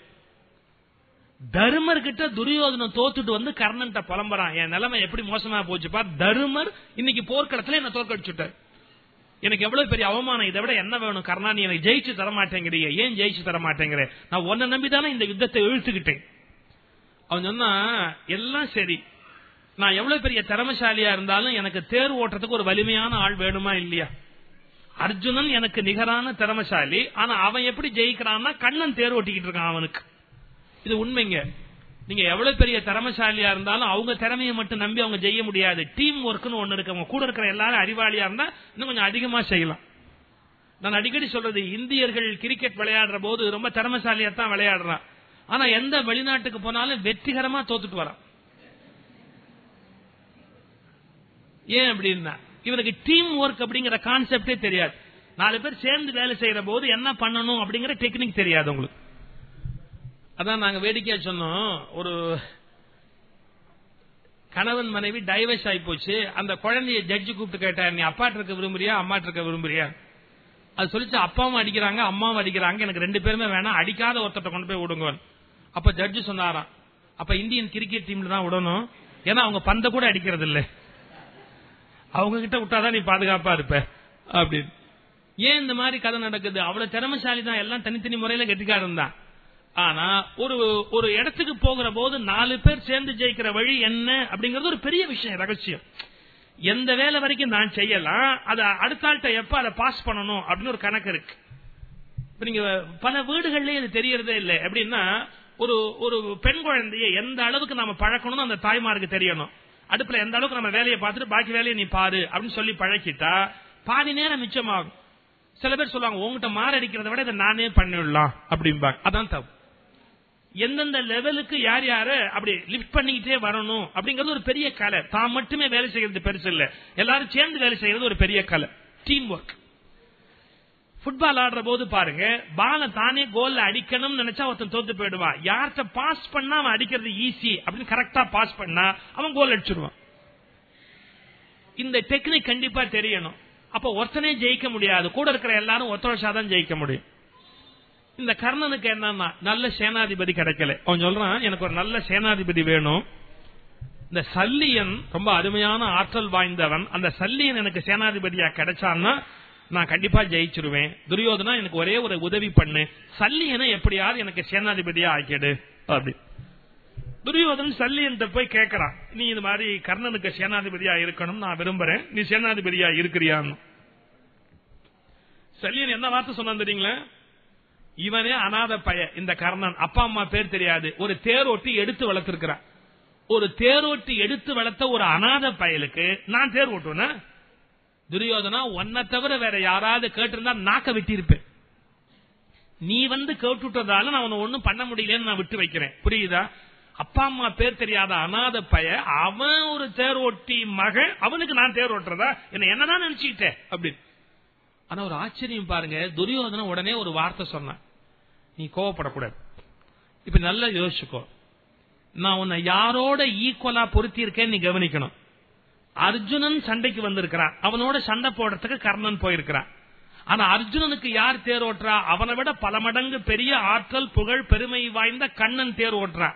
தருமர் கிட்ட துரியோதனம் தோத்துட்டு வந்து கர்ணன்ட்ட புலம்புறான். என் நிலைமை எப்படி மோசமா போச்சுப்பா தருமர் இன்னைக்கு போர்க்களத்துல என்ன தோற்கடிச்சுட்டார். எனக்கு எவ்வளவு பெரிய அவமானம். இதை விட என்ன வேணும்? கர்ணா நீ எனக்கு ஜெயிச்சு தர மாட்டேங்கிறீங்க ஏன் ஜெயிச்சு தர நான் உன்னை நம்பிதானே இந்த யுத்தத்தை இழுத்துக்கிட்டேன். அவன் சொன்னா எல்லாம் சரி. நான் எவ்வளவு பெரிய திறமசாலியா இருந்தாலும் எனக்கு தேர் ஓட்டுறதுக்கு ஒரு வலிமையான ஆள் வேணுமா இல்லையா? அர்ஜுனன் எனக்கு நிகரான திறமசாலி. ஆனா அவன் எப்படி ஜெயிக்கிறான்னா கண்ணன் தேர் ஓட்டிக்கிட்டு இருக்கான் அவனுக்கு. இது உண்மைங்க. நீங்க எவ்வளவு பெரிய திறமசாலியா இருந்தாலும் அவங்க திறமையை மட்டும் நம்பி அவங்க செய்ய முடியாது. டீம் ஒர்க்னு ஒண்ணு இருக்கு. அவங்க கூட இருக்கிற எல்லாரும் அறிவாளியா இருந்தா இன்னும் கொஞ்சம் அதிகமா செய்யலாம். நான் அடிக்கடி சொல்றது இந்தியர்கள் கிரிக்கெட் விளையாடுற போது ரொம்ப திறமசாலியா தான் விளையாடுறான். ஆனா எந்த வெளிநாட்டுக்கு போனாலும் வெற்றிகரமா தோத்துட்டு வரான். ஏன் அப்படின்னா இவனுக்கு டீம் ஒர்க் அப்படிங்கிற கான்செப்டே தெரியாது. நாலு பேர் சேர்ந்து வேலை செய்யற போது என்ன பண்ணணும் அப்படிங்கிற டெக்னிக் தெரியாது உங்களுக்கு. அதான் நாங்க வேடிக்கையா சொன்னோம். ஒரு கணவன் மனைவி டைவர்ஸ் ஆகி போச்சு. அந்த குழந்தைய ஜட்ஜி கூப்பிட்டு கேட்டார் நீ அப்பாட்டு இருக்க விரும்புறியா? அம்மாட்டு இருக்க விரும்புறியா? அது சொல்லிச்சு அப்பாவும் அடிக்கிறாங்க அம்மாவும் அடிக்கிறாங்க. எனக்கு ரெண்டு பேருமே வேணாம். அடிக்காத ஒருத்தட்ட கொண்டு போய் விடுங்க. அப்ப ஜட்ஜு சொன்னாராம். அப்ப இந்தியன் கிரிக்கெட் டீம்ல தான் விடணும். ஏன்னா அவங்க பந்த கூட அடிக்கிறது இல்லை அவங்க கிட்ட விட்டாதான் நீ பாதுகாப்பா இருப்ப. அப்படின்னு. ஏன் இந்த மாதிரி கதை நடக்குது? அவ்வளவு திறமைசாலி தான். எல்லாம் தனித்தனி முறையில கெட்டிக்காரன் தான். ஆனா ஒரு ஒரு இடத்துக்கு போகிற போது நாலு பேர் சேர்ந்து ஜெயிக்கிற வழி என்ன? அப்படிங்கறது ஒரு பெரிய விஷயம் ரகசியம். எந்த வேலை வரைக்கும் நான் செய்யலாம். அதை அடுத்த ஆள்கிட்ட எப்ப அதை பாஸ் பண்ணணும்? அப்படின்னு ஒரு கணக்கு இருக்கு. நீங்க பல வீடுகள்லயே இது தெரியறதே இல்லை. எப்படின்னா ஒரு ஒரு பெண் குழந்தைய எந்த அளவுக்கு நாம பழக்கணும்னு அந்த தாய்மாருக்கு தெரியணும். அடுப்புல எந்த அளவுக்கு நம்ம வேலையை பார்த்துட்டு பாக்கி வேலையை நீ பாரு அப்படின்னு சொல்லி பழக்கிட்டா பாதி நேரம் மிச்சமாகும். சில பேர் சொல்லுவாங்க உங்ககிட்ட மாரடிக்கிறத விட இதை நானே பண்ணிடலாம் அப்படிம்பாங்க. அதான் தப்பு. எந்தெந்த லெவலுக்கு யார் யார அப்படி லிப்ட் பண்ணிக்கிட்டே வரணும் அப்படிங்கறது ஒரு பெரிய கலை. தான் மட்டுமே வேலை செய்யறது பெருசு இல்ல. எல்லாரும் சேர்ந்து வேலை செய்யறது ஒரு பெரிய கலை. டீம் ஒர்க் ஃபுட்பால் ஆடுற போது பாருங்க பால தானே கோல்ல அடிக்கணும்னு நினைச்சா ஒருத்தன் தோத்து போயிடுவான். யார்கிட்ட பாஸ் பண்ணா அவன் அடிக்கிறது ஈஸி அப்படின்னு கரெக்டா பாஸ் பண்ணா அவன் கோல் அடிச்சிருவான். இந்த டெக்னிக் கண்டிப்பா தெரியணும். அப்ப ஒருத்தனே ஜெயிக்க முடியாது. கூட இருக்கிற எல்லாரும் ஒத்தரசா தான் ஜெயிக்க முடியும். இந்த கர்ணனுக்கு என்னன்னா நல்ல சேனாதிபதி கிடைக்கல. அவன் சொல்றான் எனக்கு ஒரு நல்ல சேனாதிபதி வேணும். இந்த சல்லியன் ரொம்ப அருமையான ஆற்றல் வாய்ந்தவன். அந்த சல்லியன் எனக்கு சேனாதிபதியா கிடைச்சான்னா நான் கண்டிப்பா ஜெயிச்சிருவேன். துரியோதனா எனக்கு ஒரே ஒரு உதவி பண்ணு. சல்லியனை எப்படியாவது எனக்கு சேனாதிபதியா ஆக்கிடு. அப்படி. துரியோதன் சல்லியன் போய் கேட்கறான் நீ இது மாதிரி கர்ணனுக்கு சேனாதிபதியா இருக்கணும் நான் விரும்புறேன். நீ சேனாதிபதியா இருக்கிறியான்னு. சல்லியன் என்ன வார்த்தை சொன்னான் தெரியுங்களா? இவனே அநாத பய இந்த கர்ணன். அப்பா அம்மா பேர் தெரியாது. ஒரு தேரோட்டி எடுத்து வளர்த்திருக்கிறான். ஒரு தேரோட்டி எடுத்து வளர்த்த ஒரு அநாத பயலுக்கு நான் தேர் ஓட்டுவேன்? துரியோதனா உன்னை தவிர வேற யாராவது கேட்டிருந்தா நாக்க வெட்டியிருப்பேன். நீ வந்து கேட்டுட்டதால நான் உன்னை ஒண்ணும் பண்ண முடியலன்னு நான் விட்டு வைக்கிறேன். புரியுதா? அப்பா அம்மா பேர் தெரியாத அநாத பய அவன் ஒரு தேர் ஓட்டி மகன் அவனுக்கு நான் தேர் ஓட்டுறதா? என்ன என்னதான் நினைச்சுக்கிட்டேன் அப்படின்னு. ஆனா ஒரு ஆச்சரியம் பாருங்க துரியோதன உடனே ஒரு வார்த்தை சொன்னான். நீ கோவப்படக்கூடாது. இப்ப நல்லா யோசிச்சுக்கோ. நான் உன்னை யாரோட ஈக்குவலா பொருத்தி இருக்கேன்னு நீ கவனிக்கணும். அர்ஜுனன் சண்டைக்கு வந்திருக்கிறான். அவனோட சண்டை போடுறதுக்கு கர்ணன் போயிருக்கிறான். ஆனா அர்ஜுனனுக்கு யார் தேர் ஓட்டுறா? அவனை விட பல மடங்கு பெரிய ஆற்றல் புகழ் பெருமை வாய்ந்த கண்ணன் தேர் ஓட்டுறான்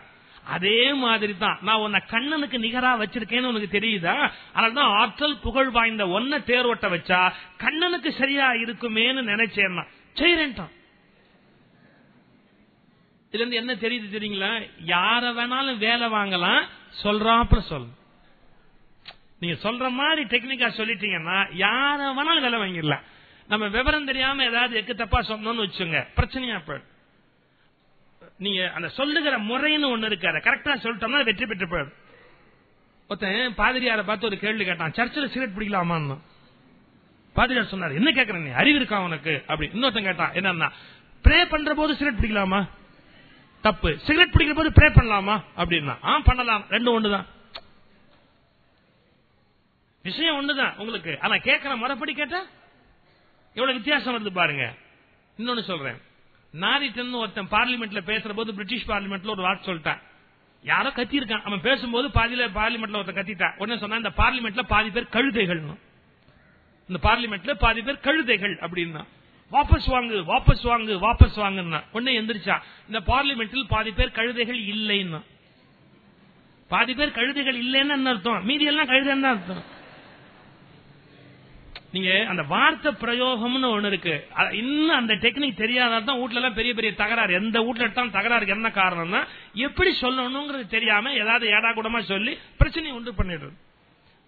அதே மாதிரி தான் நான் உன்னை கண்ணனுக்கு நிகரா வச்சிருக்கேன்னு உனக்கு தெரியுதா? அதனாலதான் ஆற்றல் புகழ் வாய்ந்த ஒன்ன தேர் ஓட்ட வச்சா கண்ணனுக்கு சரியா இருக்குமேன்னு நினைச்சேன்னா செய்யறேன்ட்டான் இதுல இருந்து என்ன தெரியுது தெரியுங்களா? யார வேணாலும் வேலை வாங்கலாம் சொல்றாப்புல சொல்லணும். நீங்க சொல்ற மாதிரி டெக்னிக்கா சொல்லிட்டீங்கன்னா யார வேணாலும் வேலை வாங்கிடலாம். நம்ம விவரம் தெரியாம ஏதாவது எக்கு தப்பா சொன்னோம்னு வச்சுங்க பிரச்சனையா போயிடும். நீங்க அந்த சொல்லுகிற முறைன்னு ஒண்ணு இருக்காரு கரெக்டா சொல்லிட்டோம்னா வெற்றி பெற்று போயிடும். ஒருத்தன் பாதிரியார பார்த்து ஒரு கேள்வி கேட்டான் சர்ச்சில் சிகரெட் பிடிக்கலாமான்னு? பாதிரியார் சொன்னார் என்ன கேட்கற நீ? அறிவு இருக்கா உனக்கு? அப்படி இன்னொருத்தன் கேட்டான் என்னன்னா ப்ரே பண்ற போது சிகரெட் பிடிக்கலாமா? தப்பு. சிகரெட் பிடிக்கிற போது ப்ரே பண்ணலாமா? அப்படின்னா ஆ பண்ணலாம். ரெண்டு ஒண்ணுதான். விஷயம் ஒண்ணுதான் உங்களுக்கு. ஆனா கேட்கிற மறுபடி கேட்டா எவ்வளவு வித்தியாசம் வருது பாருங்க. இன்னொன்னு சொல்றேன். நாரிட்டன் ஒருத்தன் பார்லிமெண்ட்ல பேசுற போது பிரிட்டிஷ் பார்லிமெண்ட்ல ஒரு வார்த்தை சொல்லிட்டான். யாரோ கத்தி இருக்கான் அவன் பேசும்போது பாதியில பார்லிமெண்ட்ல ஒருத்தன் கத்திட்டான். உடனே சொன்னா இந்த பார்லிமெண்ட்ல பாதி பேர் கழுதைகள் இந்த பார்லிமெண்ட்ல பாதி பேர் கழுதைகள் அப்படின்னா. வாபஸ் வாங்கு வாபஸ் வாங்கு வாபஸ் வாங்குன்னா. உடனே எந்திரிச்சா இந்த பார்லிமெண்ட்டில் பாதி பேர் கழுதைகள் இல்லைன்னா. பாதி பேர் கழுதைகள் இல்லைன்னு அர்த்தம்? மீதி எல்லாம் கழுதைன்னு அர்த்தம். நீங்க அந்த வார்த்தை பிரயோகம்னு ஒண்ணு இருக்கு. இன்னும் அந்த டெக்னிக் தெரியாதான் வீட்டுல எல்லாம் பெரிய பெரிய தகராறு. எந்த வீட்டுல எடுத்தாலும் தகராறுக்கு என்ன காரணம்னா எப்படி சொல்லணுங்கிறது தெரியாம ஏதாவது ஏடா கூடமா சொல்லி பிரச்சனையை உண்டு பண்ணிடுறது.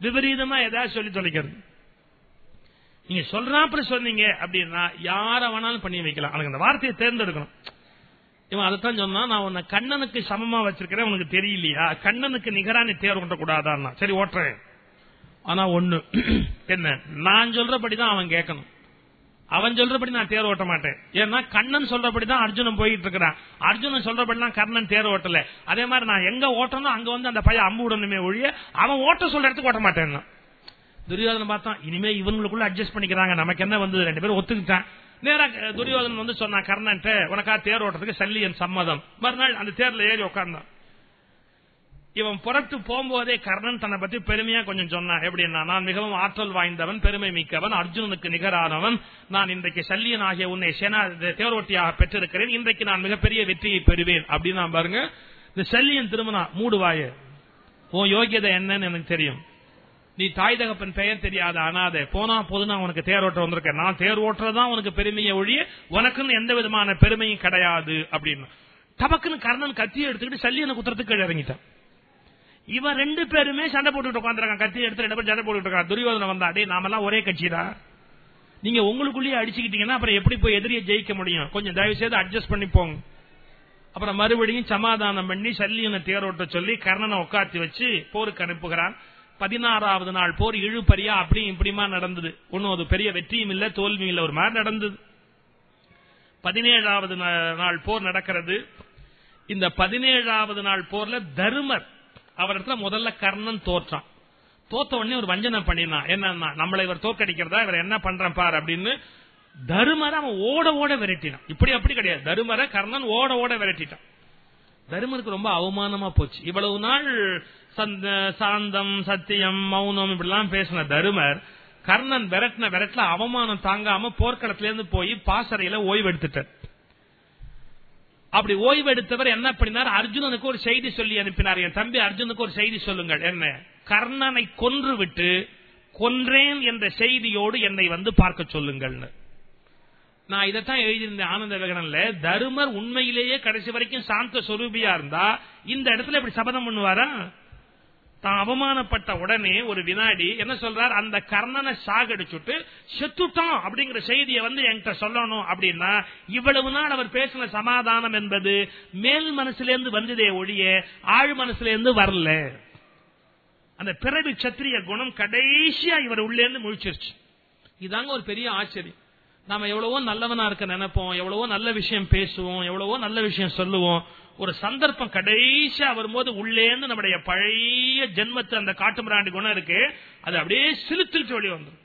விபரீதமா ஏதாவது சொல்லி தொலைக்கிறது. நீங்க சொல்றாப்புல சொன்னீங்க அப்படின்னா யார வேணாலும் பண்ணி வைக்கலாம். எனக்கு அந்த வார்த்தையை தேர்ந்தெடுக்கணும். இவன் அதைத்தான் சொன்னா நான் உன்னை கண்ணனுக்கு சமமா வச்சிருக்கிறேன் உனக்கு தெரியலையா? கண்ணனுக்கு நிகரா நீ தேர் கூடாதான் சரி ஓட்டுறேன். ஆனா ஒண்ணு. என்ன? நான் சொல்றபடிதான் அவன் கேட்கணும். அவன் சொல்றபடி நான் தேர் ஓட்ட மாட்டேன். ஏன்னா கண்ணன் சொல்றபடிதான் அர்ஜுனன் போயிட்டு இருக்கிறான் அர்ஜுனன் சொல்றபடிதான் கர்ணன் தேர் ஓட்டல. அதே மாதிரி நான் எங்க ஓட்டணும் அங்க வந்து அந்த பையன் அம்பு விடணுமே ஒழிய அவன் ஓட்ட சொல்ற இடத்துக்கு ஓட்ட மாட்டேன் துரியோதனை பார்த்தான் இனிமே இவங்களுக்குள்ள அட்ஜஸ்ட் பண்ணிக்கிறாங்க. நமக்கு என்ன வந்து ரெண்டு பேரும் ஒத்துக்கிட்டான். நேரா துரியோதனன் வந்து சொன்னான் கர்ணன்ட்ட உனக்கா தேர் ஓட்டுறதுக்கு சல்லியன் சம்மதம். மறுநாள் அந்த தேர்ல ஏறி உட்கார்ந்தான் இவன் புறத்து போகும்போதே கர்ணன் தன்னை பத்தி பெருமையா கொஞ்சம் சொன்னான். எப்படின்னா நான் மிகவும் ஆற்றல் வாய்ந்தவன் பெருமை மிக்கவன் அர்ஜுனனுக்கு நிகரானவன். நான் இன்றைக்கு சல்லியன் ஆகிய உன்னை சேனா தேரோட்டியாக பெற்றிருக்கிறேன். இன்றைக்கு நான் மிகப்பெரிய வெற்றியை பெறுவேன். அப்படின்னு நான் பாருங்க இந்த சல்லியன் திருமணா மூடுவாய உன் யோகியதை என்னன்னு எனக்கு தெரியும். நீ தாய் தகப்பன் பெயர் தெரியாத அனாதே. போனா போது நான் உனக்கு தேர் ஓட்ட வந்திருக்கேன். நான் தேர் ஓட்டுறதுதான் உனக்கு பெருமையை ஒழிய உனக்குன்னு எந்த விதமான பெருமையும் கிடையாது அப்படின்னு. டபக்குன்னு கர்ணன் கத்தியை எடுத்துக்கிட்டு சல்லியனை குத்துறதுக்கு இறங்கிட்டான். இவன் ரெண்டு பேருமே சண்டை போட்டுட்டு உட்காந்துருக்கான் கத்தி எடுத்து ரெண்டு பேரும் சண்டை போட்டுட்டு இருக்கான் துரியோதனை வந்தா டே நாமெல்லாம் ஒரே கட்சிடா? நீங்க உங்களுக்குள்ளேயே அடிச்சுக்கிட்டீங்கன்னா அப்புறம் எப்படி போய் எதிரியை ஜெயிக்க முடியும்? கொஞ்சம் தயவு செய்து அட்ஜஸ்ட் பண்ணி போங்க. அப்புறம் மறுபடியும் சமாதானம் பண்ணி சல்லியனை தேரோட்ட சொல்லி கர்ணனை உட்காத்தி வச்சு போருக்கு அனுப்புகிறான். பதினாறாவது நாள் போர் இழுபறியா அப்படியும் இப்படிமா நடந்தது. ஒன்னும் அது பெரிய வெற்றியும் இல்ல தோல்வியும் இல்ல. ஒரு மாதிரி நடந்தது. பதினேழாவது நாள் போர் நடக்கிறது. இந்த பதினேழாவது நாள் போர்ல தருமர் அவரிடத்துல முதல்ல கர்ணன் தோற்றான். தோத்த உடனே ஒரு வஞ்சனை பண்ணினான் என்னன்னா நம்மளை இவர் தோற்கடிக்கிறதா? இவர் என்ன பண்றேன் பார் அப்படின்னு தருமரை அவன் ஓட ஓட விரட்டினான். இப்படி அப்படி கிடையாது. தருமரை கர்ணன் ஓட ஓட விரட்டிட்டான். தருமருக்கு ரொம்ப அவமானமா போச்சு. இவ்வளவு நாள் சாந்தம் சத்தியம் மௌனம் இப்படிலாம் பேசின தருமர் கர்ணன் விரட்டின விரட்டில அவமானம் தாங்காம போர்க்களத்திலேருந்து போய் பாசறையில ஓய்வு எடுத்துட்டார் அப்படி ஓய்வு எடுத்தவர் என்ன பண்ணினார்? அர்ஜுனனுக்கு ஒரு செய்தி சொல்லி அனுப்பினார். என் தம்பி அர்ஜுனுக்கு ஒரு செய்தி சொல்லுங்கள். என்ன? கர்ணனை கொன்று விட்டு கொன்றேன் என்ற செய்தியோடு என்னை வந்து பார்க்க சொல்லுங்கள் நான் இதைத்தான் எழுதியிருந்தேன் ஆனந்த விகடன்ல தருமர் உண்மையிலேயே கடைசி வரைக்கும் சாந்த சொரூபியா இருந்தா இந்த இடத்துல இப்படி சபதம் பண்ணுவாரா? தான் அவமானப்பட்ட உடனே ஒரு வினாடி என்ன சொல்றார்? அந்த கர்ணனை சாகடிச்சுட்டு செத்துட்டான் அப்படிங்கிற செய்தியை வந்து என்கிட்ட சொல்லணும் அப்படின்னா இவ்வளவு நாள் அவர் பேசின சமாதானம் என்பது மேல் மனசுலேருந்து வந்ததே ஒழிய ஆழ் மனசுலேருந்து வரல. அந்த பிறவி சத்திரிய குணம் கடைசியா இவர் உள்ளேருந்து முழிச்சிருச்சு. இதாங்க ஒரு பெரிய ஆச்சரியம் நாம எவ்வளவோ நல்லவனா இருக்க நினைப்போம் எவ்வளவோ நல்ல விஷயம் பேசுவோம் எவ்வளவோ நல்ல விஷயம் சொல்லுவோம். ஒரு சந்தர்ப்பம் கடைசியா வரும்போது உள்ளேந்து நம்முடைய பழைய ஜென்மத்து அந்த காட்டுமிராண்டி குணம் இருக்கு. அது அப்படியே சிலுத்திட்டு வெளியே வந்துடும்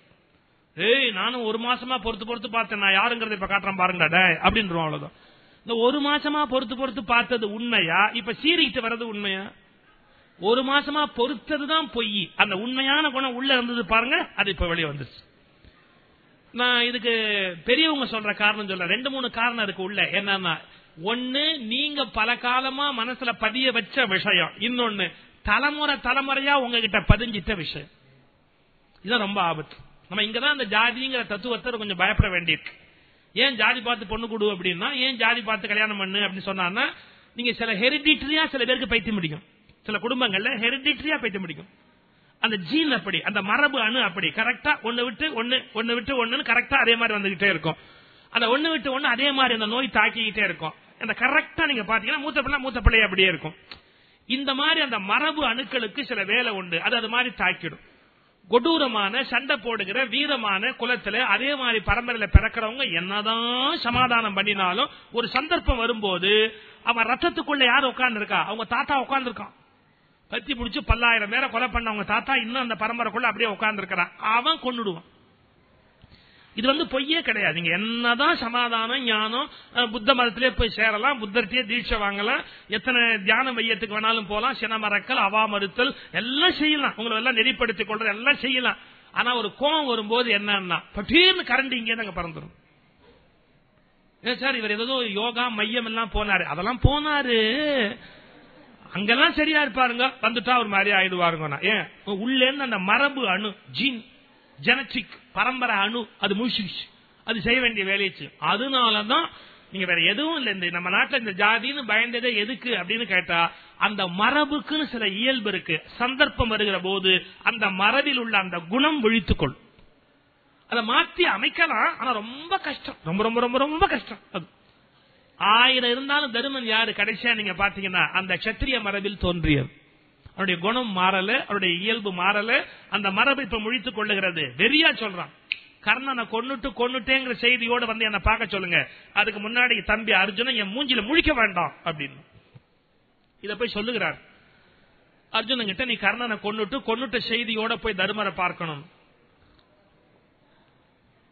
ஏய் நானும் ஒரு மாசமா பொறுத்து பொறுத்து பார்த்தேன். நான் யாருங்கிறத இப்ப காட்டுறேன் பாருங்கடா அப்படின்றோம் அவ்வளவுதான். இந்த ஒரு மாசமா பொறுத்து பொறுத்து பார்த்தது உண்மையா? இப்ப சீரிக்கிட்டு வர்றது உண்மையா? ஒரு மாசமா பொறுத்ததுதான் பொய். அந்த உண்மையான குணம் உள்ள இருந்தது பாருங்க அது இப்ப வெளியே வந்துருச்சு. நான் இதுக்கு பெரியவங்க சொல்ற காரணம் சொல்ல ரெண்டு மூணு காரணம் இருக்கு உள்ள. என்னன்னா ஒன்னு நீங்க பல காலமா மனசுல பதிய வச்ச விஷயம். இன்னொன்னு தலைமுறை தலைமுறையா உங்ககிட்ட பதிஞ்சிட்ட விஷயம். இதுதான் ரொம்ப ஆபத்து. நம்ம இங்கதான் அந்த ஜாதிங்கிற தத்துவத்தை கொஞ்சம் பயப்பட வேண்டியிருக்கு. ஏன் ஜாதி பார்த்து பொண்ணு கொடு அப்படின்னா ஏன் ஜாதி பார்த்து கல்யாணம் பண்ணு அப்படின்னு சொன்னா நீங்க சில ஹெரிடிட்டரியா சில பேருக்கு பைத்தியம் முடியும் சில குடும்பங்கள்ல ஹெரிடிட்டரியா பைத்தியம் முடியும் அந்த ஜீன் அப்படி அந்த மரபு அணு அப்படி கரெக்டா ஒன்னு விட்டு ஒன்னு ஒன்னு விட்டு ஒன்னு கரெக்டா அதே மாதிரி வந்துகிட்டே இருக்கும். அந்த ஒன்னு விட்டு ஒன்னு அதே மாதிரி அந்த நோய் தாக்கிக்கிட்டே இருக்கும். அந்த கரெக்டா நீங்க பாத்தீங்கன்னா மூத்த பிள்ளை மூத்த பிள்ளை அப்படியே இருக்கும். இந்த மாதிரி அந்த மரபு அணுக்களுக்கு சில வேலை உண்டு. அது அது மாதிரி தாக்கிடும். கொடூரமான சண்டை போடுகிற வீரமான குலத்துல அதே மாதிரி பரம்பரையில பிறக்கிறவங்க என்னதான் சமாதானம் பண்ணினாலும் ஒரு சந்தர்ப்பம் வரும்போது அவன் ரத்தத்துக்குள்ள யார் உட்கார்ந்து இருக்கா அவங்க தாத்தா உட்கார்ந்து இருக்கான் கத்தி பிடிச்சு பல்லாயிரம் பேரை கொலை பண்ண அவங்க தாத்தா இன்னும் அந்த பரம்பரைக்குள்ள அப்படியே உட்கார்ந்து இருக்கிறான் அவன் கொண்டுடுவான் இது வந்து பொய்யே கிடையாது. நீங்க என்னதான் சமாதானம் ஞானம் புத்த மதத்திலே போய் சேரலாம் புத்தர்கிட்டயே தீட்சை வாங்கலாம் எத்தனை தியான மையத்துக்கு வேணாலும் போலாம் சினமறக்கல் அவா மறுத்தல் எல்லாம் செய்யலாம். உங்களை எல்லாம் நெறிப்படுத்திக் கொள்றது எல்லாம் செய்யலாம். ஆனா ஒரு கோபம் வரும்போது என்னன்னா பட்டீர்னு கரண்ட் இங்கே நாங்க பறந்துடும் சார் இவர் ஏதோ யோகா மையம் எல்லாம் போனாரு. அதெல்லாம் போனாரு. அங்கெல்லாம் சரியா இருப்பாருங்க. வந்துட்டா ஒரு மாதிரி ஆயிடுவாருங்க ஏன்? உள்ளே இருந்து அந்த மரபு அணு ஜீன். ஜெனட்டிக் பரம்பரை அணு அது முழிச்சிருச்சு அது செய்ய வேண்டிய வேலைச்சு அதனாலதான் நீங்க வேற எதுவும் இல்ல இந்த நம்ம நாட்டுல இந்த ஜாதின்னு பயந்ததே எதுக்கு அப்படின்னு கேட்டா அந்த மரபுக்குன்னு சில இயல்பு இருக்கு. சந்தர்ப்பம் வருகிற போது அந்த மரபில் உள்ள அந்த குணம் விழித்துக்கொள் அதை மாற்றி அமைக்கலாம் ஆனா ரொம்ப கஷ்டம். ரொம்ப ரொம்ப ரொம்ப ரொம்ப கஷ்டம் அது. ஆயிரம் இருந்தாலும் தருமன் யாரு? கடைசியா நீங்க பாத்தீங்கன்னா அந்த சத்திரிய மரபில் தோன்றியது. அவருடைய குணம் மாறல அவருடைய இயல்பு மாறல அந்த மரபு இப்ப முழித்துக் கொள்ளுகிறது. வெறியா சொல்றான். கர்ணனை கொன்னுட்டு கொண்டுட்டேங்கிற செய்தியோட வந்து என்ன பார்க்க சொல்லுங்க. அதுக்கு முன்னாடி தம்பி அர்ஜுனன் என் மூஞ்சில முழிக்க வேண்டாம் அப்படின்னு. இத போய் சொல்லுகிறார். அர்ஜுனன் கிட்ட நீ கர்ணனை கொண்டுட்டு கொண்டுட்ட செய்தியோட போய் தருமரை பார்க்கணும்.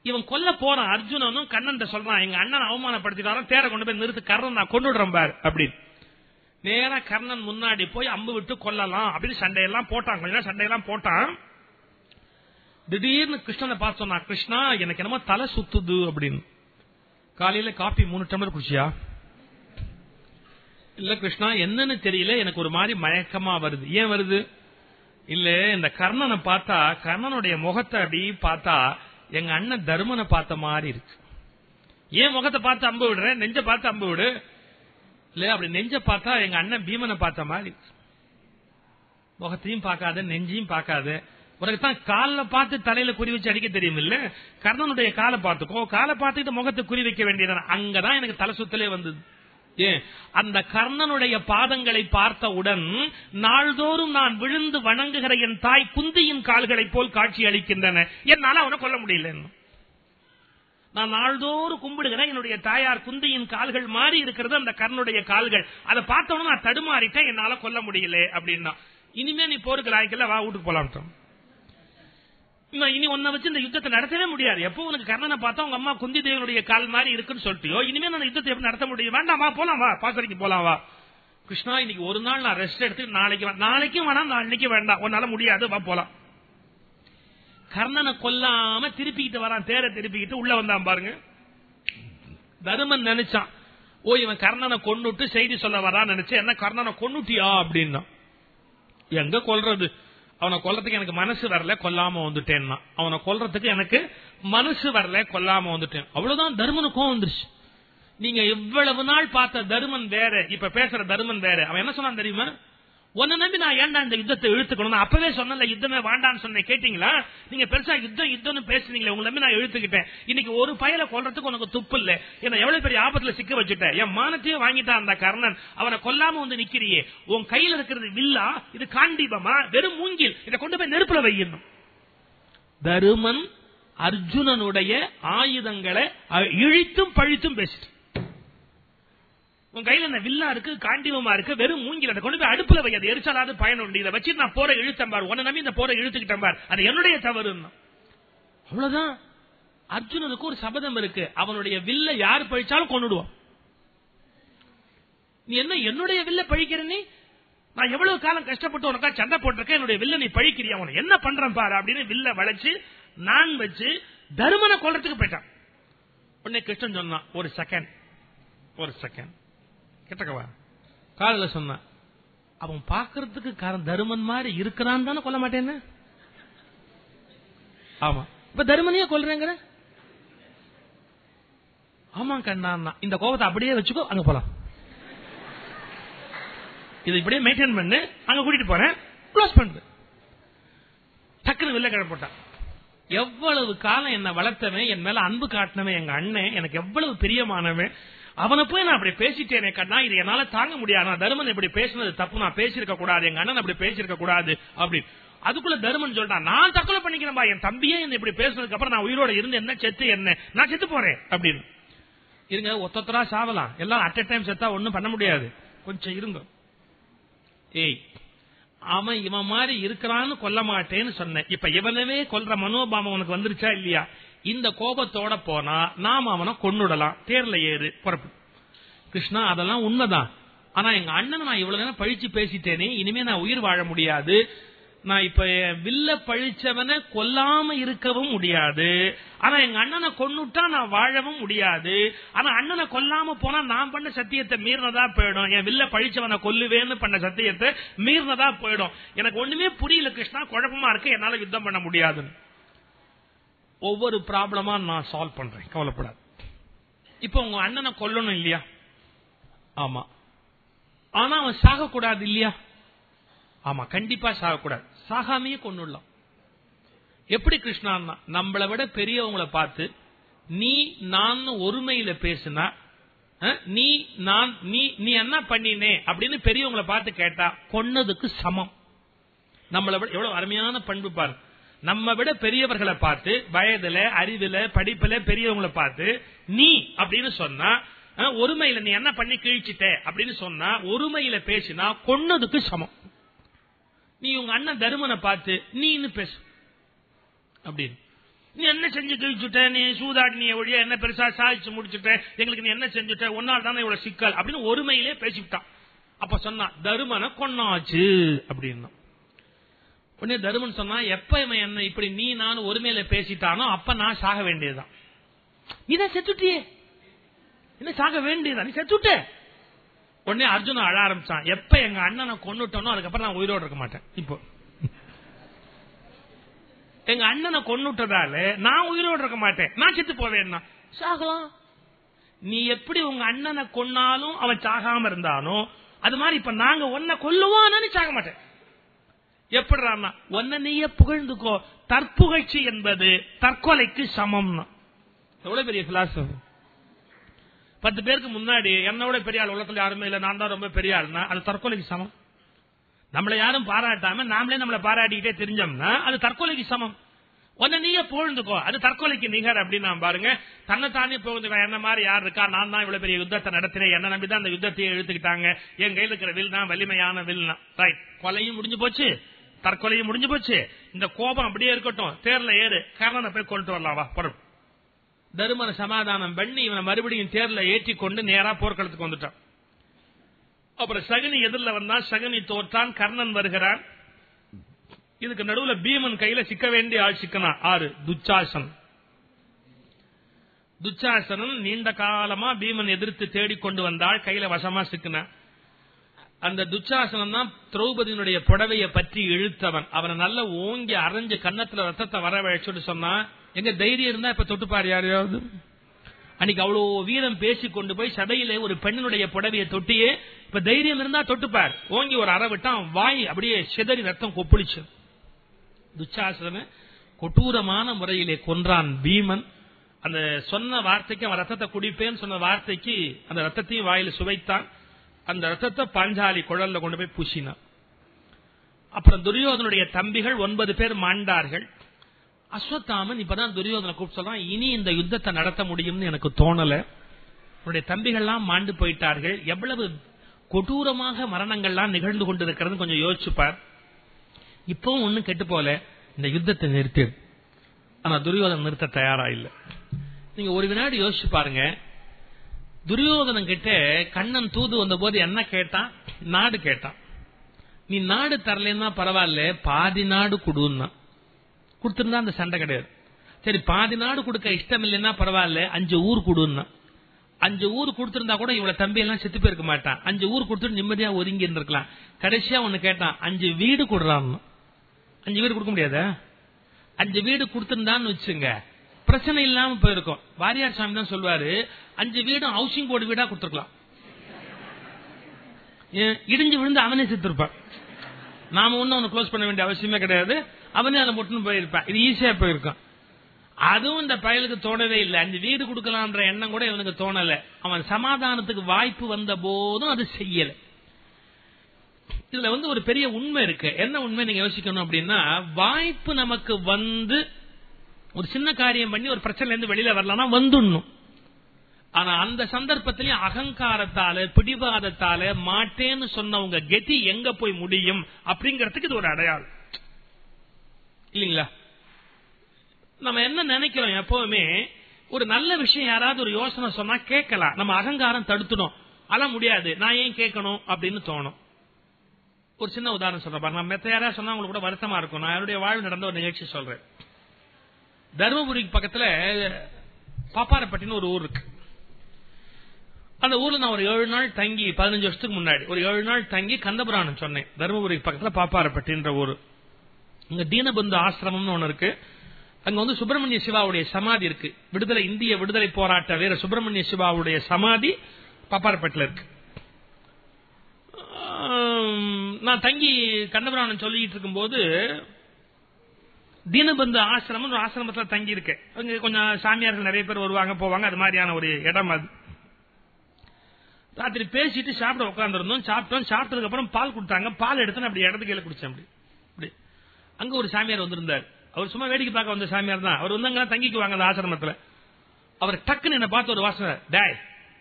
இவன் கொல்ல போறான் அர்ஜுனனும் கண்ணன் சொல்றான் எங்க அண்ணன் அவமானப்படுத்திட்டாரன் தேரை கொண்டு போய் நிறுத்து கர்ணன் நான் கொண்டு விடுறேன் பாரு அப்படின்னு. நேரா கர்ணன் முன்னாடி போய் அம்பு விட்டு கொல்லலாம் அப்படின்னு சண்டையெல்லாம் போட்டான். கொஞ்ச நேரம் சண்டையெல்லாம் போட்டான். திடீர்னு கிருஷ்ணனை பார்த்து சொன்னா கிருஷ்ணா எனக்கு என்னமோ தலை சுத்துது அப்படின்னு. காலையில காபி மூணு டம்ளர் குடிச்சியா? இல்ல கிருஷ்ணா என்னன்னு தெரியல. எனக்கு ஒரு மாதிரி மயக்கமா வருது. ஏன் வருது? இல்ல இந்த கர்ணனை பார்த்தா கர்ணனுடைய முகத்தை அப்படி பார்த்தா எங்க அண்ணன் தர்மனை பார்த்த மாதிரி இருக்கு. ஏன் முகத்தை பார்த்து அம்பு விடுறேன் நெஞ்ச பார்த்து அம்பு விடு. இல்ல அப்படி நெஞ்ச பார்த்தா எங்க அண்ணன் பீமனை பார்த்த மாதிரி. முகத்தையும் பார்க்காத நெஞ்சையும் பார்க்காத. உனக்கு காலில் கால பார்த்து தலையில குறி வச்சு அடிக்க தெரியும் இல்ல கர்ணனுடைய காலை பார்த்துக்கோ. காலை பார்த்துக்கிட்டு முகத்தை குறி வைக்க வேண்டியதான் அங்கதான் எனக்கு தலை சுத்தலே வந்தது. அந்த கர்ணனுடைய பாதங்களை பார்த்தவுடன் நாள்தோறும் நான் விழுந்து வணங்குகிற என் தாய் குந்தியின் கால்களைப் போல் காட்சி அளிக்கின்றன. என்னால அவனை கொல்ல முடியல நான் நாள்தோறும் கும்பிடுகிறேன். என்னுடைய தாயார் குந்தியின் கால்கள் மாறி இருக்கிறது. அந்த கர்ணனுடைய கால்கள். அதை பார்த்தவன நான் தடுமாறிட்டேன். என்னால கொல்ல முடியல அப்படின்னா. இனிமே நீ போருக்கு லாய்க்கல வா வீட்டுக்கு போலாம் இனி ஒன்ன வச்சு இந்த யுத்தத்தை நடத்தவே முடியாது. எப்போ உனக்கு கர்ணனை பார்த்தா உங்க அம்மா குந்தி தேவனுடைய கால் மாதிரி இருக்குன்னு சொல்லிட்டியோ? இனிமே நான் யுத்தத்தை எப்படி நடத்த முடியும்? வேண்டாம் வா போலாம் வா பாசறைக்கு போலாம் வா. கிருஷ்ணா இன்னைக்கு ஒரு நாள் நான் ரெஸ்ட் எடுத்து நாளைக்கு நாளைக்கும் வேணாம் நாளைக்கு வேண்டாம். உன்னால முடியாது வா போலாம். கர்ணனை கொல்லாம திருப்பிக்கிட்டு வரான் தேரை திருப்பிக்கிட்டு உள்ள வந்தான் பாருங்க. தருமன் நினைச்சான் ஓ இவன் கர்ணனை கொண்டுட்டு செய்தி சொல்ல வரான்னு நினைச்சு என்ன கர்ணனை கொண்டுட்டியா அப்படின்னா. எங்க கொல்றது? அவனை கொல்றதுக்கு எனக்கு மனசு வரல கொல்லாம வந்துட்டேன்னா. அவனை கொல்றதுக்கு எனக்கு மனசு வரல கொல்லாம வந்துட்டேன். அவ்வளவுதான் தர்மனுக்கும் வந்துருச்சு. நீங்க எவ்வளவு நாள் பார்த்த தருமன் வேற இப்ப பேசுற தருமன் வேற. அவன் என்ன சொன்னான் தெரியுமா? உன்னை நம்பி நான் ஏன்டா இந்த யுத்தத்தை இழுத்துக்கணும்? அப்பவே சொன்ன யுத்தமே வேண்டான்னு சொன்னேன். கேட்டீங்களா? நீங்க பெருசா யுத்தம் யுத்தம்னு பேசுனீங்களே உங்களை நம்பி நான் இழுத்துக்கிட்டேன். இன்னைக்கு ஒரு பயல கொல்றதுக்கு உனக்கு துப்பு இல்ல. என்ன எவ்வளவு பெரிய ஆபத்துல சிக்க வச்சுட்டேன் என் மானத்தையும் வாங்கிட்டான் அந்த கர்ணன். அவனை கொல்லாம வந்து நிக்கிறியே. உன் கையில இருக்கிறது வில்லா இது காண்டீபமா? வெறும் மூங்கில். இதை கொண்டு போய் நெருப்புல வையணும் தருமன் அர்ஜுனனுடைய ஆயுதங்களை இழித்தும் பழித்தும் பேசிட்டு. உன் கையில இந்த வில்லா இருக்கு காண்டிவமா இருக்கு வெறும் மூங்கில கொண்டு போய் அடுப்புல வை. அது எரிச்சாலாவது பயன் உண்டு. இதை வச்சு நான் போற இழுத்தேன் பார். உன்னை நம்பி இந்த போற இழுத்துக்கிட்டேன் பார். அது என்னுடைய தவறு அவ்வளவுதான். அர்ஜுனனுக்கு ஒரு சபதம் இருக்கு. அவனுடைய வில்ல யார் பழிச்சாலும் கொண்டுடுவான் நீ என்ன என்னுடைய வில்ல பழிக்கிற நீ? நான் எவ்வளவு காலம் கஷ்டப்பட்டு உனக்கா சண்டை போட்டிருக்கேன் என்னுடைய வில்ல நீ பழிக்கிறியா? உனக்கு என்ன பண்றேன் பாரு அப்படின்னு வில்ல வளைச்சு நான் வச்சு தருமனை கொள்றதுக்கு போயிட்டான். உடனே கிருஷ்ணன் சொன்னான் ஒரு செகண்ட் ஒரு செகண்ட் கிட்டக்கவா காதல சொன்னான். அவன் பாக்குறதுக்கு காரன் தருமன் மாதிரி இருக்கிறான் தானே கொல்ல மாட்டேன்னு? ஆமா. இப்ப தருமனையே கொல்றேங்கிற? ஆமா கண்ணா இந்த கோபத்தை அப்படியே வச்சுக்கோ அங்க போலாம். இது இப்படியே மெயின்டைன் பண்ணு அங்க கூட்டிட்டு போறேன் க்ளோஸ் பண்ணு டக்குனு வெளில கிளம்பிட்டான் எவ்வளவு காலம் என்ன வளர்த்தவன் என் மேல அன்பு காட்டினவன் எங்க அண்ணன் எனக்கு எவ்வளவு பிரியமானவன் அவனை போய் நான் அப்படி பேசிட்டேனே கண்ணா இது என்னால தாங்க முடியாது. நான் தருமன் இப்படி பேசினது தப்பு நான் பேசியிருக்க கூடாது எங்க அண்ணன் அப்படி பேசியிருக்க கூடாது அப்படின்னு அதுக்குள்ள தருமன் சொல்லிட்டான் நான் தற்கொலை பண்ணிக்கிறேன்பா என் தம்பியே என்ன இப்படி பேசினதுக்கு அப்புறம் நான் உயிரோட இருந்து என்ன செத்து என்ன? நான் செத்து போறேன் அப்படின்னு. இருங்க ஒத்தத்தரா சாவலாம். எல்லாம் அட் டைம் செத்தா ஒண்ணும் பண்ண முடியாது. கொஞ்சம் இருங்க. ஏய் அவன் இவன் மாதிரி இருக்கிறான்னு கொல்ல மாட்டேன்னு சொன்னேன். இப்ப இவனவே கொல்ற மனோபாவம் உனக்கு வந்துருச்சா இல்லையா? இந்த கோபத்தோட போனா நாம அவனை கொண்டுடலாம் தேர்ல ஏறு புறப்பு கிருஷ்ணா அதெல்லாம் உண்மைதான். ஆனா எங்க அண்ணன் நான் இவ்வளவு நேரம் பழிச்சு பேசிட்டேனே இனிமே நான் உயிர் வாழ முடியாது. நான் இப்ப வில்ல பழிச்சவனை கொல்லாம இருக்கவும் முடியாது. ஆனா எங்க அண்ணனை கொன்னுட்டா நான் வாழவும் முடியாது. ஆனா அண்ணனை கொல்லாம போனா நான் பண்ண சத்தியத்தை மீறினதா போயிடும். என் வில்ல பழிச்சவனை கொல்லுவேன்னு பண்ண சத்தியத்தை மீறினதா போயிடும். எனக்கு ஒண்ணுமே புரியல கிருஷ்ணா குழப்பமா இருக்கு என்னால யுத்தம் பண்ண முடியாதுன்னு. ஒவ்வொரு ப்ராப்ளமா நான் சால்வ் பண்றேன். கவலைப்படாது. இப்ப உங்க அண்ணனை கொல்லணும் இல்லையா? ஆமா. ஆனா அவன் சாகக்கூடாது இல்லையா? ஆமா கண்டிப்பா சாகக்கூடாது. சாகாமையே கொண்டுடலாம். எப்படி கிருஷ்ணா நம்மளை விட பெரியவங்களை பார்த்து நீ நான் ஒருமையில பேசுனா நீ நான் நீ நீ என்ன பண்ணினே? அப்படின்னு பெரியவங்களை பார்த்து கேட்டா கொன்னதுக்கு சமம். நம்மளை விட எவ்வளவு அருமையான பண்பு பாரு. நம்ம விட பெரியவர்களை பார்த்து வயதுல அறிவுல படிப்புல பெரியவங்களை பார்த்து நீ அப்படின்னு சொன்னா ஒருமையில நீ என்ன பண்ணி கிழிச்சிட்ட அப்படின்னு சொன்னா ஒருமையில பேசினா கொன்னதுக்கு சமம். நீ உங்க அண்ணன் தருமனை பார்த்து நீன்னு பேசு. அப்படின்னு. நீ என்ன செஞ்சு கிழிச்சுட்ட? நீ சூதாடினிய ஒழிய என்ன பெருசா சாதிச்சு முடிச்சுட்ட? எங்களுக்கு நீ என்ன செஞ்சுட்ட? ஒன்னால் தானே இவ்வளவு சிக்கல் அப்படின்னு ஒருமையிலே பேசிவிட்டான். அப்ப சொன்னா தருமனை கொன்னாச்சு அப்படின்னா. உடனே தருமன் சொன்னா எப்ப இவன் என்ன இப்படி நீ நான் ஒருமையில பேசிட்டானோ அப்ப நான் சாக வேண்டியதுதான். நீதான் செத்துட்டியே. என்ன சாக வேண்டியதான் நீ செத்துட்ட. உடனே அர்ஜுன அழ ஆரம்பிச்சான். எப்ப எங்க அண்ணனை கொண்டுட்டோனோ அதுக்கப்புறம் நான் உயிரோடு இருக்க மாட்டேன். இப்போ. எங்க அண்ணனை கொண்டுட்டதால நான் உயிரோடு இருக்க மாட்டேன். நான் செத்து போவேன்னா. சாகலாம். நீ எப்படி உங்க அண்ணனை கொன்னாலும் அவன் சாகாம இருந்தானோ அது மாதிரி இப்ப நாங்க ஒன்ன கொல்லுவான்னு சாக மாட்டேன் எப்படிறான்னா ஒன்ன நீயே புகழ்ந்துக்கோ தற்புகழ்ச்சி என்பது தற்கொலைக்கு சமம் எவ்வளவு பெரிய பிலாசபி பத்து பேருக்கு முன்னாடி என்னோட பெரிய ஆள் உலகத்துல யாருமே இல்ல நான் தான் ரொம்ப பெரிய ஆள்னா அது தற்கொலைக்கு சமம். நம்மளை யாரும் பாராட்டாம நாமளே நம்மளை பாராட்டிக்கிட்டே தெரிஞ்சோம்னா அது தற்கொலைக்கு சமம். ஒன்ன நீயே புகழ்ந்துக்கோ அது தற்கொலைக்கு நிகர் அப்படின்னு நான் பாருங்க தன்னைத்தானே புகழ்ந்துக்கோ என்ன மாதிரி யார் இருக்கா நான் தான் இவ்வளவு பெரிய யுத்தத்தை நடத்தினேன் என்ன நம்பி தான் அந்த யுத்தத்தையே எழுத்துக்கிட்டாங்க என் கையில் இருக்கிற வில் தான் வலிமையான வில் ரைட் கொலையும் முடிஞ்சு போச்சு. தற்கொலையும் முடிஞ்சு போச்சு. இந்த கோபம் அப்படியே இருக்கட்டும். தேர்ல ஏறு. கர்ணனை போய் கொண்டு வரலாம். வா பொருள் தருமன சமாதானம் பண்ணி இவனை மறுபடியும் தேர்ல ஏற்றி கொண்டு நேரா போர்க்களத்துக்கு வந்துட்டான். அப்புறம் சகுனி எதிரில் வந்தான். சகுனி தோற்றான். கர்ணன் வருகிறான். இதுக்கு நடுவுல பீமன் கையில சிக்க வேண்டிய ஆள் சிக்கனான் ஆறு. துச்சாசன் துச்சாசனன் நீண்ட காலமா பீமன் எதிர்த்து தேடிக்கொண்டு வந்தாள். கையில வசமா சிக்கின? அந்த துச்சாசனம் தான் திரௌபதியினுடைய புடவையை பற்றி இழுத்தவன். அவனை நல்ல ஓங்கி அரைஞ்சு கன்னத்துல ரத்தத்தை வரவழைச்சுட்டு சொன்னா எங்க தைரியம் இருந்தா இப்ப தொட்டுப்பார் யாரையாவது? அன்னைக்கு அவ்வளோ வீரம் பேசி கொண்டு போய் சபையில ஒரு பெண்ணுடைய புடவையை தொட்டியே இப்ப தைரியம் இருந்தா தொட்டுப்பார். ஓங்கி ஒரு அற விட்டான் வாய் அப்படியே சிதறி ரத்தம் கொப்பளிச்சு. துச்சாசன கொட்டூரமான முறையிலே கொன்றான் பீமன். அந்த சொன்ன வார்த்தைக்கு அவன் ரத்தத்தை குடிப்பேன்னு சொன்ன வார்த்தைக்கு அந்த ரத்தத்தையும் வாயில சுவைத்தான். அந்த ரத்தத்தை பாஞ்சாலி குழல்ல கொண்டு போய் பூசினான் அப்புறம் துரியோதனுடைய தம்பிகள் ஒன்பது பேர் மாண்டார்கள். அஸ்வத்தாமன் இப்பதான் துரியோதனை கூப்பிட்டு சொல்றான் இனி இந்த யுத்தத்தை நடத்த முடியும்னு எனக்கு தோணல. உன்னுடைய தம்பிகள்லாம் மாண்டு போயிட்டார்கள். எவ்வளவு கொடூரமாக மரணங்கள்லாம் நிகழ்ந்து கொண்டிருக்கிறது கொஞ்சம் யோசிச்சுப்பார். இப்பவும் ஒண்ணும் கெட்டு போல இந்த யுத்தத்தை நிறுத்திடு ஆனா துரியோதன் நிறுத்த தயாரா இல்லை. நீங்க ஒரு வினாடி யோசிச்சு பாருங்க. துரியோதனன் கிட்ட கண்ணன் தூது வந்த போது என்ன கேட்டான்? நாடு கேட்டான். நீ நாடு தரலன்னா பரவாயில்ல பாதி நாடு கொடுன்னா. கொடுத்திருந்தா அந்த சண்டை கிடையாது. சரி பாதி நாடு கொடுக்க இஷ்டம் இல்லைன்னா பரவாயில்ல அஞ்சு ஊர் கொடுன்னா. அஞ்சு ஊர் கொடுத்திருந்தா கூட இவ்வளவு தம்பி எல்லாம் செத்து போயிருக்க மாட்டான். அஞ்சு ஊர் கொடுத்துட்டு நிம்மதியா ஒதுங்கி இருந்திருக்கலாம். கடைசியா ஒண்ணு கேட்டான் அஞ்சு வீடு கொடுறான் அஞ்சு வீடு கொடுக்க முடியாத? அஞ்சு வீடு கொடுத்திருந்தான்னு வச்சுங்க பிரச்சனை இல்லாம போயிருக்கும். வாரியார் சாமி தான் சொல்வாரு அஞ்சு வீடும் ஹவுசிங் போர்டு வீடா கொடுத்துருக்கலாம். இடிஞ்சு விழுந்து அவனே செத்துருப்பான். நாம ஒன்னும் அவனை க்ளோஸ் பண்ண வேண்டிய அவசியமே கிடையாது. அவனே அதை மட்டும் போயிருப்பான். இது ஈஸியா போயிருக்கான் அதுவும் இந்த பயலுக்கு தோணவே இல்லை. அஞ்சு வீடு கொடுக்கலாம்ன்ற எண்ணம் கூட இவனுக்கு தோணல. அவன் சமாதானத்துக்கு வாய்ப்பு வந்த போதும் அது செய்யல. இதுல வந்து ஒரு பெரிய உண்மை இருக்கு. என்ன உண்மை நீங்க யோசிக்கணும் அப்படின்னா வாய்ப்பு நமக்கு வந்து ஒரு சின்ன காரியம் பண்ணி ஒரு பிரச்சனை இருந்து வெளியில வரலாம் வந்துடணும். ஆனா அந்த சந்தர்ப்பத்திலயும் அகங்காரத்தால பிடிவாதத்தால மாட்டேன்னு சொன்னவங்க கெதி எங்க போய் முடியும் அப்படிங்கறதுக்கு இது ஒரு அடையாளம். இல்லீங்களா? நம்ம என்ன நினைக்கிறோம் எப்பவுமே ஒரு நல்ல விஷயம் யாராவது ஒரு யோசனை சொன்னா கேட்கலாம். நம்ம அகங்காரம் தடுத்துடும் அல முடியாது. நான் ஏன் கேட்கணும் அப்படின்னு தோணும். ஒரு சின்ன உதாரணம் சொல்றேன் நான் மெத்த யாராவது சொன்னா உங்களுக்கு கூட வருத்தமா இருக்கும். நான் என்னுடைய வாழ்வு நடந்த ஒரு நிகழ்ச்சி சொல்றேன். தருமபுரிக்கு பக்கத்துல பாப்பாரப்பட்டின்னு ஒரு ஊர் இருக்கு. அந்த ஊர்ல நான் ஒரு ஏழு நாள் தங்கி பதினஞ்சு வருஷத்துக்கு முன்னாடி ஒரு ஏழு நாள் தங்கி கந்தபுராணம் சொன்னேன். தருமபுரிக்கு பக்கத்துல பாப்பாரப்பட்டின்ற ஊர். இங்க தீனபந்து ஆசிரமம்னு ஒண்ணு இருக்கு. அங்க வந்து சுப்பிரமணிய சிவாவுடைய சமாதி இருக்கு. விடுதலை இந்திய விடுதலை போராட்ட வீர சுப்பிரமணிய சிவாவுடைய சமாதி பாப்பாரப்பட்டில் இருக்கு. நான் தங்கி கந்தபுராணம் சொல்லிட்டு இருக்கும் போது தீனபந்து ஆசிரமம் ஒரு ஆசிரமத்தில் தங்கி இருக்கேன் அங்க கொஞ்சம் சாமியார்கள் நிறைய பேர் வருவாங்க போவாங்க. அது மாதிரியான ஒரு இடம் அது. ராத்திரி பேசிட்டு சாப்பிட உட்காந்துருந்தோம் சாப்பிட்டோம். சாப்பிட்டதுக்கு அப்புறம் பால் கொடுத்தாங்க. பால் எடுத்து அப்படி இடத்துக்கு கீழே குடிச்சேன் அப்படி. அப்படி. அங்க ஒரு சாமியார் வந்திருந்தார். அவர் சும்மா வேடிக்கை பார்க்க வந்த சாமியார் தான். அவர் வந்து அங்க தங்கிக்குவாங்க அந்த ஆசிரமத்தில். அவர் டக்குன்னு என்ன பார்த்து ஒரு வாசனை டேய்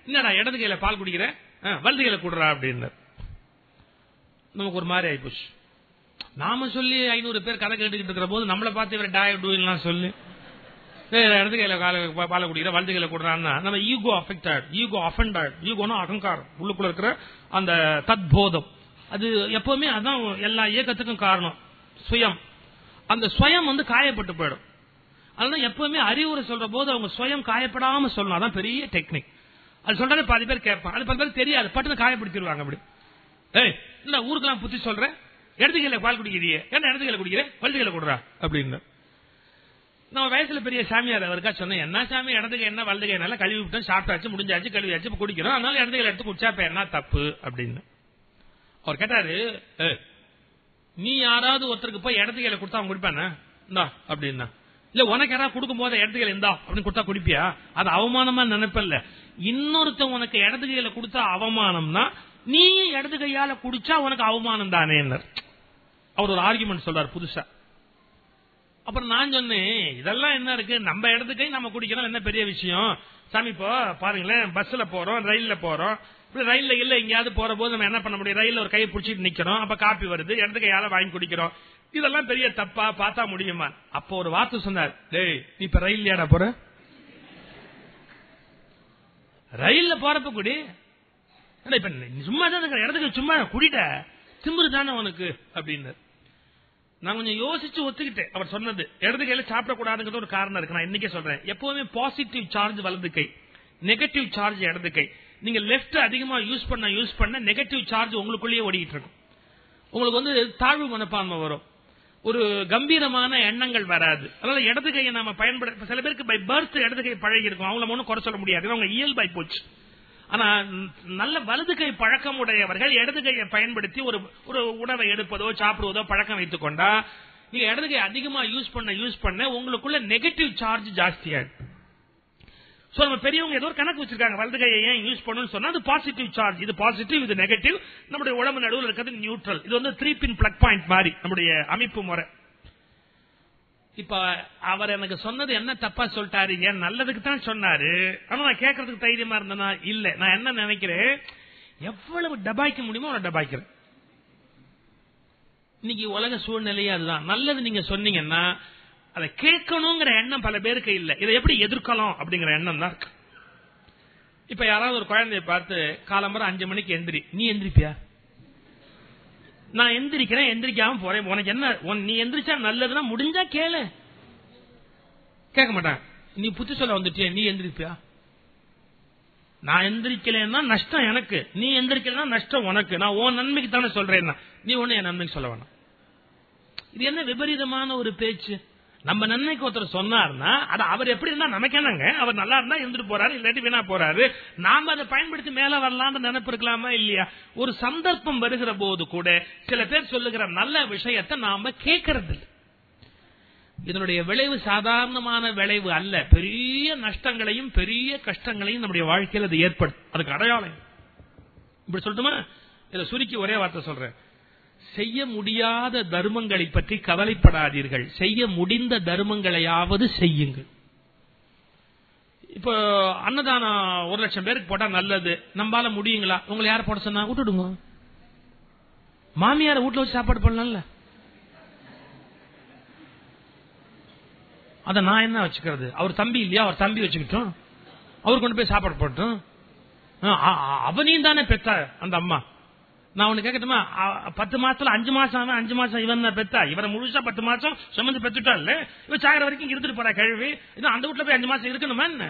என்னடா இடது கையில பால் குடிக்கிறேன் வலது கையில கூடுறா அப்படின்னு நமக்கு ஒரு மாதிரி ஆயிப்போச்சு. நாம சொல்லி ஐநூறு பேர் கதை கேட்டுக்கிட்டு இருக்கிற போது நம்மளை பார்த்து இவர் டாய் டூலாம் சொல்லி. இடது கையில கால பாலை குடிக்கிற வலது கையில கொடுறான்னா நம்ம ஈகோ அஃபெக்ட் ஆயிடும் ஈகோ அஃபெண்ட் ஆயிடும் ஈகோனா அகங்காரம். உள்ளுக்குள்ள இருக்கிற அந்த தத்போதம். அது எப்பவுமே அதான் எல்லா இயக்கத்துக்கும் காரணம். சுயம். அந்த சுயம் வந்து காயப்பட்டு போயிடும். அதனால எப்பவுமே அறிவுரை சொல்ற போது அவங்க சுயம் காயப்படாம சொல்லணும். அதான் பெரிய டெக்னிக் அது சொல்றது பாதி பேர் கேட்பான் அது பாதி பேர் தெரியாது. பட்டுன்னு காயப்படுத்திடுவாங்க அப்படி. ஏய் இல்ல ஊருக்கெல்லாம் புத்தி சொல்றேன்? இடது கையில பால் குடிக்கிறியே? என்ன இடது கையில குடிக்கிறேன் வலது கையில கொடுறா. அப்படின்னு. நம்ம வயசுல பெரிய சாமியார் அவருக்கா சொன்னேன் என்ன சாமி இடது கை என்ன வலது கை நல்லா கழுவி விட்டோம் சாப்பிட்டாச்சு முடிஞ்சாச்சு கழுவியாச்சு இப்ப குடிக்கிறோம். அதனால இடது கையில எடுத்து குடிச்சா இப்ப என்ன தப்பு அப்படின்னு. அவர் கேட்டாரு "ஏய், நீ யாராவது ஒருத்தருக்கு போய் இடது கையில கொடுத்தா அவன் குடிப்பானே? இந்தா அப்படின்னா. இல்ல உனக்கு யாராவது கொடுக்கும் போது இடது கையில இந்தா அப்படின்னு கொடுத்தா குடிப்பியா? அது அவமானமா நினைப்பல்ல இன்னொருத்தன் உனக்கு இடது கையில கொடுத்தா அவமானம்னா நீயும் இடது கையால குடிச்சா உனக்கு அவமானம் தானே அவர் ஒரு ஆர்குமெண்ட் சொல்றார் புதுசா. அப்புறம் நான் சொன்னேன் இதெல்லாம் என்ன இருக்கு? நம்ம இடத்துக்கை நம்ம குடிக்கிறோம் என்ன பெரிய விஷயம்? சாமி இப்போ பாருங்களேன் பஸ்ல போறோம் ரயில்ல போறோம். ரயில்ல இல்ல எங்கேயாவது போற போது நம்ம என்ன பண்ண முடியும்? ரயில்ல ஒரு கையை பிடிச்சிட்டு நிக்கிறோம் அப்ப காப்பி வருது இடது கையால வாங்கி குடிக்கிறோம். இதெல்லாம் பெரிய தப்பா பார்த்தா முடியுமா? அப்போ ஒரு வார்த்தை சொன்னார் டேய் நீ இப்ப ரயில் ஏடா போற? ரயில்ல போறப்ப குடி. இப்ப சும்மா தான் இருக்கிற இடத்துக்கு சும்மா குடிட்ட திமிரு தானே உனக்கு? அப்படின்னு நான் கொஞ்சம் யோசிச்சு ஒத்துக்கிட்டேன் அவர் சொன்னது இடது கையில சாப்பிடக்கூடாதுங்கிறது ஒரு காரணம் இருக்கு. நான் இன்னைக்கே சொல்றேன். எப்பவுமே பாசிட்டிவ் சார்ஜ் வலது கை. நெகட்டிவ் சார்ஜ் இடது கை. நீங்க லெப்ட் அதிகமா யூஸ் பண்ண யூஸ் பண்ண நெகட்டிவ் சார்ஜ் உங்களுக்குள்ளேயே ஓடிக்கிட்டு இருக்கும். உங்களுக்கு வந்து தாழ்வு மனப்பான்மை வரும். ஒரு கம்பீரமான எண்ணங்கள் வராது. அதனால இடது கையை நாம பயன்படுத்த சில பேருக்கு பை பர்த் இடது கை பழகி இருக்கும் அவங்கள ஒன்றும் குறை சொல்ல முடியாது. அவங்க இயல்பாய் போச்சு. ஆனா நல்ல வலது கை பழக்கம் உடையவர்கள் இடது கையை பயன்படுத்தி ஒரு ஒரு உணவை எடுப்பதோ சாப்பிடுவதோ பழக்கம் வைத்துக் கொண்டா நீங்க இடது கை அதிகமா யூஸ் பண்ண யூஸ் பண்ண உங்களுக்குள்ள நெகட்டிவ் சார்ஜ் ஜாஸ்தியாயிடும். சோ நம்ம பெரியவங்க ஏதோ ஒரு கணக்கு வச்சிருக்காங்க. வலது கையை ஏன் யூஸ் பண்ணணும்னு சொன்னா அது பாசிட்டிவ் சார்ஜ் இது பாசிட்டிவ் இது நெகட்டிவ் நம்முடைய உடம்பு நடுவில் இருக்கிறது நியூட்ரல் இது வந்து த்ரீ பின் பிளக் பாயிண்ட் மாதிரி நம்முடைய அமைப்பு முறை. இப்ப அவர் எனக்கு சொன்னது என்ன தப்பா சொல்லிட்டாரு ஏன் நல்லதுக்கு தான் சொன்னாரு? ஆனா நான் கேட்கறதுக்கு தைரியமா இருந்தனா? இல்ல. நான் என்ன நினைக்கிறேன்? எவ்வளவு டபாய்க்க முடியுமோ அவனை டபாய்க்கிறேன். இன்னைக்கு உலக சூழ்நிலையே அதுதான். நல்லது நீங்க சொன்னீங்கன்னா அதை கேட்கணுங்கிற எண்ணம் பல பேருக்கு இல்ல. இதை எப்படி எதிர்க்கலாம் அப்படிங்கிற எண்ணம் தான் இப்ப யாராவது ஒரு குழந்தைய பார்த்து காலம்பரம் அஞ்சு மணிக்கு எந்திரி. நீ எந்திரிப்பியா? நான் எந்திரிக்கிறேன் எந்திரிக்காம போறேன். உனக்கு என்ன உன்- நீ எந்திரிச்சா நல்லதுன்னா முடிஞ்சா கேளு. கேட்க மாட்டான். நீ புத்தி சொல்ல வந்துட்டிய நீ எந்திரிப்பியா? நான் எந்திரிக்கலன்னா நஷ்டம் எனக்கு. நீ எந்திரிக்கலன்னா நஷ்டம் உனக்கு. நான் உன் நன்மைக்கு தானே சொல்றேன் நீ ஒன்னு என் நன்மைக்கு சொல்ல வேணாம். இது என்ன விபரீதமான ஒரு பேச்சு? நம்ம நன்மைக்கு ஒருத்தர் சொன்னார்னா அது அவர் எப்படி இருந்தா நமக்கு என்னங்க? அவர் நல்லா இருந்தா இருந்துட்டு போறாரு இல்லாட்டி வீணா போறாரு. நாம அதை பயன்படுத்தி மேல வரலாம்னு நினைப்பு இருக்கலாமா இல்லையா? ஒரு சந்தர்ப்பம் வருகிற போது கூட சில பேர் சொல்லுகிற நல்ல விஷயத்தை நாம கேட்கறது இதனுடைய விளைவு சாதாரணமான விளைவு அல்ல. பெரிய நஷ்டங்களையும் பெரிய கஷ்டங்களையும் நம்முடைய வாழ்க்கையில் அது ஏற்படும் அதுக்கு அடையாளம் இப்படி சொல்லட்டுமா? இதை சுருக்கி ஒரே வார்த்தை சொல்றேன். செய்ய முடியாத தர்மங்களை பற்றி கவலைப்படாதீர்கள். செய்ய முடிந்த தர்மங்களையாவது செய்யுங்கள். இப்போ அன்னதானம் ஒரு லட்சம் பேருக்கு போட்டா நல்லது. நம்பால முடியுங்களா? உங்களை யார் போட சொன்னா? விட்டுடுங்க. மாமியார வீட்டுல வச்சு சாப்பாடு பண்ணலாம்ல? அத நான் என்ன வச்சுக்கிறது? அவர் தம்பி இல்லையா? அவர் தம்பி வச்சுக்கிட்டோம். அவர் கொண்டு போய் சாப்பாடு போட்டோம். அவனையும் தானே பெற்ற அந்த அம்மா. நான் உனக்கு கேட்கட்டுமா பத்து மாசத்துல அஞ்சு மாசம் அஞ்சு மாசம் இவன் தான் பெத்தா. இவரை முழுசா பத்து மாசம் சுமந்து பெத்துட்டா இல்ல இவன் வரைக்கும் இருந்துட்டு போறா கழுவி. இது அந்த வீட்டுல போய் அஞ்சு மாசம் இருக்கணுமா என்ன?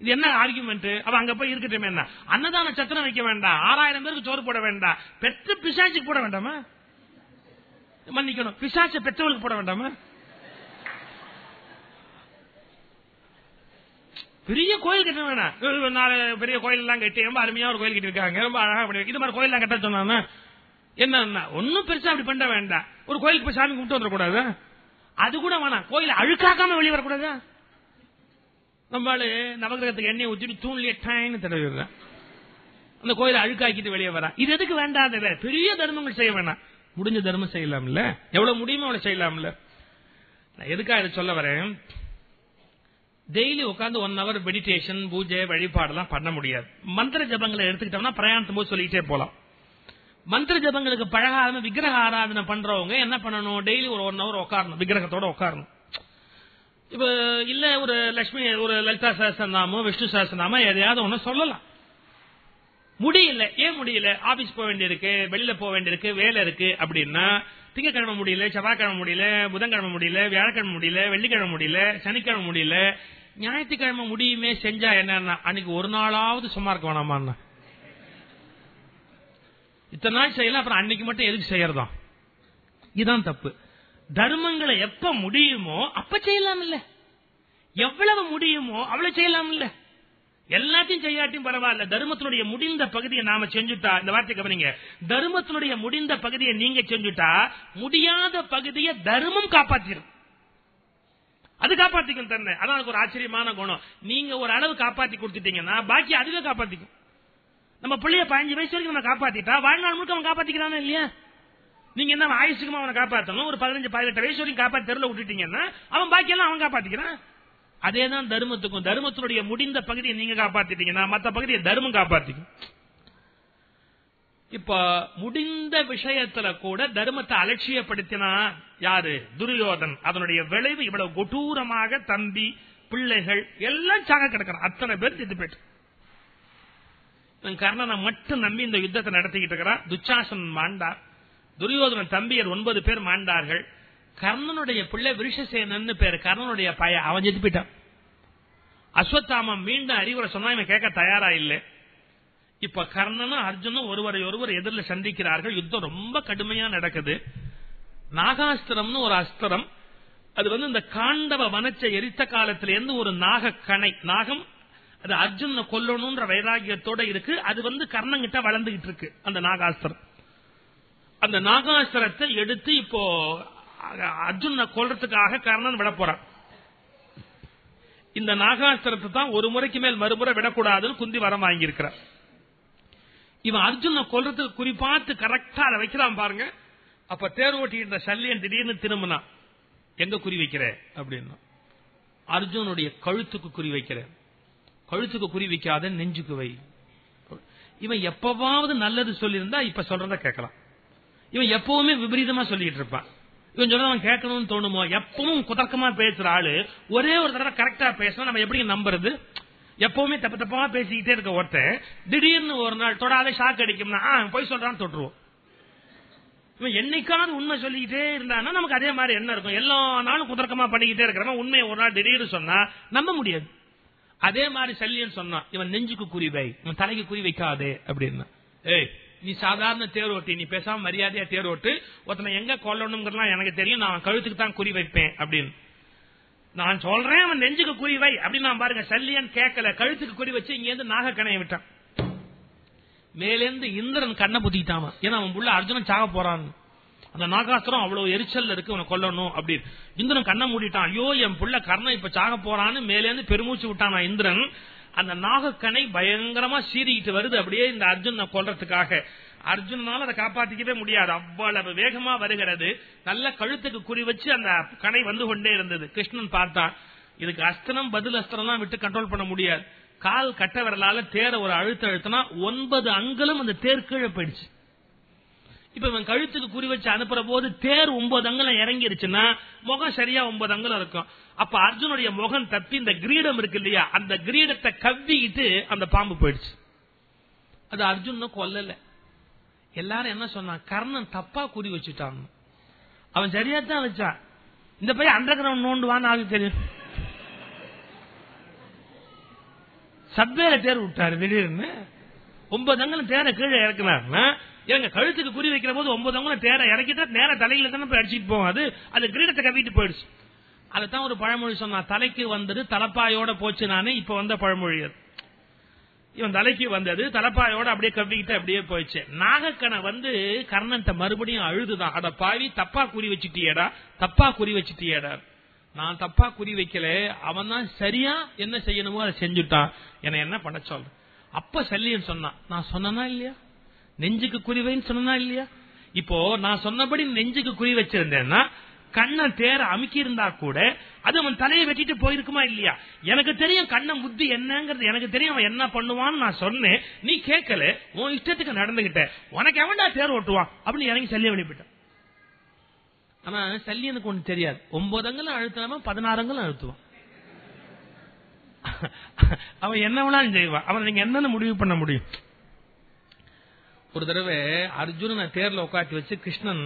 இது என்ன ஆர்குமெண்ட் அவ அங்க போய் இருக்கட்டும் என்ன? அன்னதான சத்திரம் வைக்க வேண்டாம். ஆறாயிரம் பேருக்கு சோறு போட வேண்டாம். பெற்ற பிசாச்சுக்கு போட வேண்டாமா? மன்னிக்கணும். பிசாச்ச பெற்றவளுக்கு போட வேண்டாமா? பெரிய கோயில் கட்ட வேணாம் நாலு பெரிய கோயில் எல்லாம் கட்டி ரொம்ப அருமையா ஒரு கோயில் கட்டிருக்காங்க ரொம்ப அழகா பண்ணி இது மாதிரி கோயில் எல்லாம் கட்ட சொன்னாங்க. என்ன ஒன்னும் பெருசா அப்படி பண்ண வேண்டாம். ஒரு கோயிலுக்கு போய் சாமி கும்பிட்டு வந்துடக்கூடாது? அது கூட வேணாம். கோயில் அழுக்காக்காம வெளியே வரக்கூடாதா? நம்மளு நவகிரகத்துக்கு எண்ணெய் ஊற்றிட்டு தூண்லயே டைன்னு தடவிடுறேன். அந்த கோயிலை அழுக்காக்கிட்டு வெளியே வரா. இது எதுக்கு வேண்டாத பெரிய தர்மங்கள் செய்ய வேணாம். முடிஞ்ச தர்மம் செய்யலாம்ல. எவ்வளவு முடியுமோ அவ்வளவு செய்யலாம்ல. நான் எதுக்காக இதை சொல்ல வரேன்? டெய்லி உட்காந்து ஒன் ஹவர் மெடிடேஷன் பூஜை வழிபாடெல்லாம் பண்ண முடியாது. மந்திர ஜபங்களை எடுத்துக்கிட்டோம்னா பிரயாணத்தும் போது சொல்லிட்டே போலாம். மந்திர ஜபங்களுக்கு பழகாம விக்கிரக ஆராதனை பண்றவங்க என்ன பண்ணணும்? டெய்லி ஒரு ஒன் ஹவர் உட்காரணும் விக்கிரகத்தோட உட்காரணும். இப்ப இல்ல ஒரு லட்சுமி ஒரு லலிதா சாஸ்திரநாமோ விஷ்ணு சாஸ்திரநாமோ எதையாவது ஒன்னு சொல்லலாம். முடியல ஏன் முடியல? ஆபீஸ் போக வேண்டியிருக்கு வெளியில போக வேண்டியிருக்கு வேலை இருக்கு அப்படின்னா திங்கக்கிழமை முடியல செவ்வாய்க்கிழமை முடியல புதன்கிழமை முடியல வியாழக்கிழமை முடியல வெள்ளிக்கிழமை முடியல சனிக்கிழமை முடியல ஞாயிற்றுக்கிழமை முடியுமே செஞ்சா என்னன்னா அன்னைக்கு ஒரு நாளாவது சும்மா இருக்க வேணாமா இத்தனை நாள் செய்யலாம் அப்புறம் அன்னைக்கு மட்டும் எதுக்கு செய்யறதா இதுதான் தப்பு. தர்மங்களை எப்ப முடியுமோ அப்ப செய்யலாம் இல்ல எவ்வளவு முடியுமோ அவ்வளவு செய்யலாம் இல்லை எல்லாத்தையும் செய்யாட்டியும் பரவாயில்ல. தர்மத்தினுடைய முடிந்த பகுதியை நாம செஞ்சுட்டா இந்த வார்த்தை கவனிங்க. தர்மத்தினுடைய முடிந்த பகுதியை நீங்க செஞ்சுட்டா முடியாத பகுதியை தர்மம் காப்பாத்திரும். அது காப்பாத்திக்கும் தன்னை. அதான் ஒரு ஆச்சரியமான குணம். நீங்க ஒரு அளவு காப்பாத்தி கொடுத்துட்டீங்கன்னா பாக்கி அதுவே காப்பாத்திக்கும். நம்ம பிள்ளைய பதினஞ்சு வயசு வரைக்கும் நம்ம காப்பாத்திட்டா வாழ்நாள் முழுக்க அவன் காப்பாத்திக்கிறானா இல்லையா? நீங்க என்ன ஆயுசுக்குமா அவனை காப்பாற்றணும் ஒரு பதினஞ்சு பதினெட்டு வயசு வரைக்கும் காப்பாத்தி தெருல விட்டுட்டீங்கன்னா அவன் பாக்கியெல்லாம் அவன் காப்பாத்திக்கிறான். அதே தான் தர்மத்துக்கும். தர்மத்தினுடைய முடிந்த பகுதியை நீங்க காப்பாத்திட்டீங்கன்னா மத்த பகுதியை தர்மம் காப்பாத்திக்கும். இப்ப முடிந்த விஷயத்துல கூட தர்மத்தை அலட்சியப்படுத்தினா யாரு? துரியோதன் அதனுடைய விளைவு இவ்வளவு கொடூரமாக தம்பி பிள்ளைகள் எல்லாம் சாக கிடக்கிறான். அத்தனை பேர் திட்டு போயிட்டு. கர்ணனை மட்டும் நம்பி இந்த யுத்தத்தை நடத்திக்கிட்டு இருக்கிறான். துச்சாசன் மாண்டார். துரியோதன தம்பியர் ஒன்பது பேர் மாண்டார்கள். கர்ணனுடைய பிள்ளை விருஷசேனன் பேரு. கர்ணனுடைய பய அவன் செத்து போயிட்டான். அஸ்வத்தாமம் மீண்டும் அறிவுரை சொன்னா இவன் கேட்க தயாரா இல்லை. இப்ப கர்ணனும் அர்ஜுனும் ஒருவரை ஒருவர் எதிரில் சந்திக்கிறார்கள். யுத்தம் ரொம்ப கடுமையா நடக்குது. நாகாஸ்திரம்னு ஒரு அஸ்திரம். அது வந்து இந்த காண்டவ வனச்சை எரித்த காலத்திலிருந்து ஒரு நாக கணை நாகம் அது அர்ஜுன கொல்லணும்ன்ற வைராகியத்தோட இருக்கு. அது வந்து கர்ணங்கிட்ட வளர்ந்துகிட்டு இருக்கு அந்த நாகாஸ்திரம். அந்த நாகாஸ்திரத்தை எடுத்து இப்போ அர்ஜுன கொல்றதுக்காக கர்ணன் விட போறான். இந்த நாகாஸ்திரத்தை தான் ஒரு முறைக்கு மேல் மறுமுறை விடக்கூடாதுன்னு குந்தி வரம் வாங்கியிருக்கிறார். இவன் அர்ஜுன கொல்றதுக்கு குறிப்பாத்து கரெக்டா அதை வைக்கிறான் பாருங்க. அப்ப தேர் ஓட்டிக்கிட்ட சல்லியன் திடீர்னு திரும்பினா எங்க குறி வைக்கிற? அப்படின்னா அர்ஜுனுடைய கழுத்துக்கு குறி வைக்கிறேன் கழுத்துக்கு குறி வைக்காத நெஞ்சுக்கு வை. இவன் எப்பவாவது நல்லது சொல்லியிருந்தா இப்ப சொல்றத கேட்கலாம். இவன் எப்பவுமே விபரீதமா சொல்லிட்டு இருப்பான். இவன் சொன்னா கேட்கணும்னு தோணுமோ? எப்பவும் குதர்க்கமா பேசுற ஆளு ஒரே ஒரு தடவை கரெக்டா பேசணும் நம்ம எப்படி நம்புறது? எப்பவுமே தப்பு தப்பா பேசிக்கிட்டே இருக்க ஒருத்தன் திடீர்னு ஒரு நாள் தொடாத ஷாக் அடிக்கும்னா போய் சொல்றான்னு தொட்டுருவோம். இவன் என்னைக்காவது உண்மை சொல்லிக்கிட்டே இருந்தானா நமக்கு அதே மாதிரி என்ன இருக்கும். எல்லா நாளும் குதர்க்கமா பண்ணிக்கிட்டே இருக்கிறவன் உண்மையை ஒரு நாள் திடீர்னு சொன்னா நம்ப முடியாது. அதே மாதிரி சல்லியன் சொன்னான் இவன் நெஞ்சுக்கு குறிவை இவன் தலைக்கு குறி வைக்காதே அப்படின்னா. ஏய் நீ சாதாரண தேர் ஓட்டி நீ பேசாம மரியாதையா தேர் ஓட்டு ஒருத்தனை எங்க கொல்லணுங்கிறலாம் எனக்கு தெரியும் நான் கழுத்துக்கு தான் குறி வைப்பேன் அப்படின்னு. நான் சொல்றேன் அவன் நெஞ்சுக்கு குறி வை அப்படின்னு நான் பாருங்க சல்லியன் கேட்கல கழுத்துக்கு குறி வச்சு இங்க இருந்து நாக கணைய விட்டான். மேலேந்து இந்திரன் கண்ணை புத்திட்டாமா ஏன்னா அவன் புள்ள அர்ஜுனன் சாக போறான். அந்த நாகாஸ்திரம் அவ்வளவு எரிச்சல் இருக்கு அவனை கொல்லணும் அப்படின்னு. இந்திரன் கண்ணை மூடிட்டான். ஐயோ என் புள்ள கர்ணன் இப்ப சாக போறான்னு மேலேந்து பெருமூச்சு விட்டானா இந்திரன். அந்த நாகக்கணை பயங்கரமா சீறிக்கிட்டு வருது. அப்படியே இந்த அர்ஜுன கொல்றதுக்காக. அர்ஜுனால அதை காப்பாத்திக்கவே முடியாது. அவ்வளவு வேகமா வருகிறது. நல்ல கழுத்துக்கு குறி வச்சு அந்த கணை வந்து கொண்டே இருந்தது. கிருஷ்ணன் பார்த்தான். இதுக்கு அஸ்திரம் பதில் அஸ்திரம் விட்டு கண்ட்ரோல் பண்ண முடியாது. கால் கட்ட விரலால தேர ஒரு அழுத்த அழுத்தினா ஒன்பது அங்கலும் அந்த தேர் கீழே போயிடுச்சு. இப்ப இவன் கழுத்துக்கு குறி வச்சு அனுப்புற போது தேர் ஒன்பது அங்கலம் இறங்கிருச்சுன்னா முகம் சரியா ஒன்பது அங்கலம் இருக்கும். அப்ப அர்ஜுனுடைய முகம் தப்பி இந்த கிரீடம் இருக்கு இல்லையா அந்த கிரீடத்தை கவ்விக்கிட்டு அந்த பாம்பு போயிடுச்சு. அது அர்ஜுன் கொல்லல. எல்லாரும் என்ன சொன்னான் கர்ணன் தப்பா குறி வச்சுட்டான். அவன் சரியா தான் வச்சான். இந்த பையன் அண்டர் கிரவுண்ட் நோண்டுவான்னு ஆளுக்கு தெரியும். சப்வேல தேர் விட்டாரு திடீர்னு. ஒன்பது அங்கலம் தேரை கீழே இறக்குனாருன்னா எங்க கழுத்துக்கு குறி வைக்கிற போது ஒன்பது அவங்களும் தேரை இறக்கிட்டா நேர தலையில தானே போய் அடிச்சுட்டு போவோம். அது அது கிரீடத்தை கவிட்டு போயிடுச்சு. அதுதான் ஒரு பழமொழி சொன்னா தலைக்கு வந்தது தலப்பாயோட போச்சு நானே இப்ப வந்த பழமொழி அது. இவன் தலைக்கு வந்தது தலப்பாயோட அப்படியே கவ்விக்கிட்டு அப்படியே போயிடுச்சு. நாகக்கணை வந்து கர்ணன்ட்ட மறுபடியும் அழுதுதான். அட பாவி தப்பா குறி வச்சுட்டியடா தப்பா குறி வச்சுட்டியடா. நான் தப்பா குறி வைக்கல. அவன் தான் சரியா என்ன செய்யணுமோ அதை செஞ்சுட்டான். என்ன என்ன பண்ண சொல்ற? அப்ப சல்லியன் சொன்னான். நான் சொன்னா இல்லையா? நெஞ்சுக்கு குறிவைன்னு சொன்னா இல்லையா? இப்போ நான் சொன்னபடி நெஞ்சுக்கு குறி வச்சிருந்தேன்னா கண்ணன் தேர அமுக்கி இருந்தா கூட அது அவன் தலையை வெட்டிட்டு போயிருக்குமா இல்லையா? எனக்கு தெரியும் கண்ணன் புத்தி என்னங்கிறது எனக்கு தெரியும் அவன் என்ன பண்ணுவான்னு நான் சொன்னேன். நீ கேட்கல உன் இஷ்டத்துக்கு நடந்துகிட்ட. உனக்கு எவன்டா தேர் ஓட்டுவான் அப்படின்னு இறங்கி சல்லிய வெளிப்பிட்டான் ஆனா சல்லியனுக்கு ஒண்ணு தெரியாது. ஒன்பது அங்கலம் அழுத்தாம பதினாறு அழுத்துவான். அவன் என்ன வேணாலும் செய்வான். அவன் நீங்க என்னன்னு முடிவு பண்ண முடியும்? ஒரு தடவை அர்ஜுனனை தேர்ல உட்காட்டி வச்சு கிருஷ்ணன்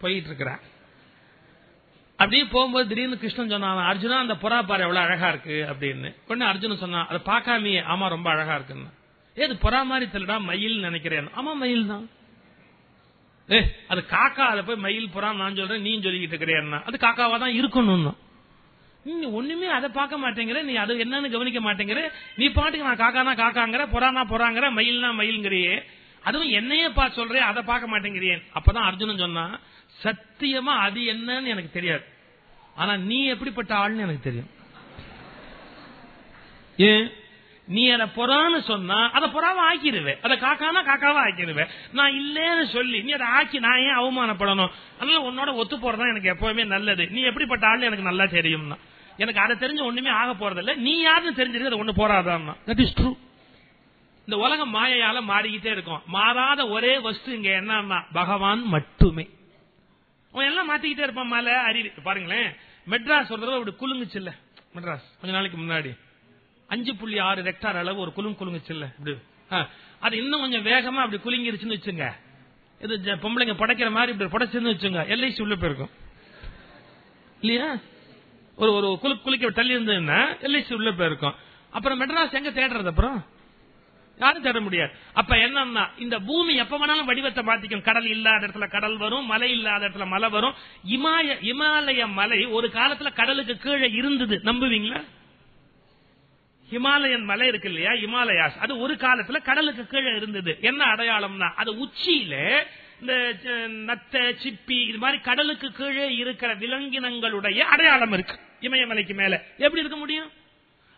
போயிட்டு இருக்கிறான் அப்படியே போகும்போது திடீர்னு கிருஷ்ணன் சொன்னான் அர்ஜுனா அந்த புறா பாரு எவ்வளவு அழகா இருக்கு? அப்படின்னு. உடனே அர்ஜுனன் சொன்னான் அதை பார்க்காமையே ஆமா ரொம்ப அழகா இருக்குன்னு. ஏது புறா மாதிரி தெரியடா மயில் நினைக்கிறேன். ஆமா மயில் தான். ஏ அது காக்கா அதை போய் மயில் புறா நான் சொல்றேன் நீ சொல்லிக்கிட்டு இருக்கிறேன்னா. அது காக்காவா தான் இருக்கணும் நீ ஒண்ணுமே அதை பார்க்க மாட்டேங்கிற நீ அது என்னன்னு கவனிக்க மாட்டேங்கிற. நீ பாட்டுக்கு நான் காக்கானா காக்காங்கிற புறானா புறாங்கிற மயில்னா மயில்ங்கிறியே. அதுவும் என்னையே பார்த்து சொல்றேன் அதை பார்க்க மாட்டேங்கிறேன். அப்பதான் அர்ஜுனன் சொன்னா சத்தியமா அது என்னன்னு எனக்கு தெரியாது. ஆனா நீ எப்படிப்பட்ட ஆள்னு எனக்கு தெரியும். ஏன்? நீ அத பொறான்னு சொன்னா அதை புறாவை ஆக்கிடுவேன். அதை காக்கானா காக்காவா ஆக்கிடுவேன். நான் இல்லேன்னு சொல்லி நீ அதை ஆக்கி நான் ஏன் அவமானப்படணும்? அதனால உன்னோட ஒத்து போறதா எனக்கு எப்பவுமே நல்லது. நீ எப்படிப்பட்ட ஆள்னு எனக்கு நல்லா தெரியும்னா. எனக்கு அதை தெரிஞ்சு ஒண்ணுமே ஆக போறதில்ல. நீ யாருன்னு தெரிஞ்சிருக்கு அது ஒண்ணு போறாதான் தட் இஸ் ட்ரூ இந்த உலகம் மாயையால மாறிக்கிட்டே இருக்கும். மாறாத ஒரே வஸ்து இங்க என்னன்னா பகவான் மட்டுமே. அவன் எல்லாம் மாத்திக்கிட்டே இருப்பான் மலை அறிவு பாருங்களேன். மெட்ராஸ் ஒரு தடவை இப்படி குலுங்குச்சு இல்ல மெட்ராஸ் கொஞ்ச நாளைக்கு முன்னாடி. அஞ்சு புள்ளி ஆறு ரெக்டார் அளவு ஒரு குலுங்கு குலுங்குச்சு இல்ல இப்படி அது இன்னும் கொஞ்சம் வேகமா அப்படி குலுங்கிருச்சுன்னு வச்சுங்க. இது பொம்பளைங்க படைக்கிற மாதிரி இப்படி படைச்சுன்னு வச்சுங்க. எல்ஐசி உள்ள போயிருக்கும். இல்லையா? ஒரு ஒரு குலு குளிக்க தள்ளி இருந்ததுன்னா எல்ஐசி உள்ள போயிருக்கும். அப்புறம் மெட்ராஸ் எங்க தேடுறது அப்புறம்? யாரும் தேட முடியாது. அப்ப என்னன்னா இந்த பூமி எப்ப வேணாலும் வடிவத்தை மாத்திக்கும். கடல் இல்லாத இடத்துல கடல் வரும் மலை இல்லாத இடத்துல மலை வரும். இமாய இமாலய மலை ஒரு காலத்துல கடலுக்கு கீழே இருந்தது. நம்புவீங்களா? ஹிமாலயன் மலை இருக்கு இல்லையா? இமாலயாஸ் அது ஒரு காலத்துல கடலுக்கு கீழே இருந்தது. என்ன அடையாளம்னா அது உச்சியில இந்த நத்த சிப்பி இது மாதிரி கடலுக்கு கீழே இருக்கிற விலங்கினங்களுடைய அடையாளம் இருக்கு. இமயமலைக்கு மேல. எப்படி இருக்க முடியும்?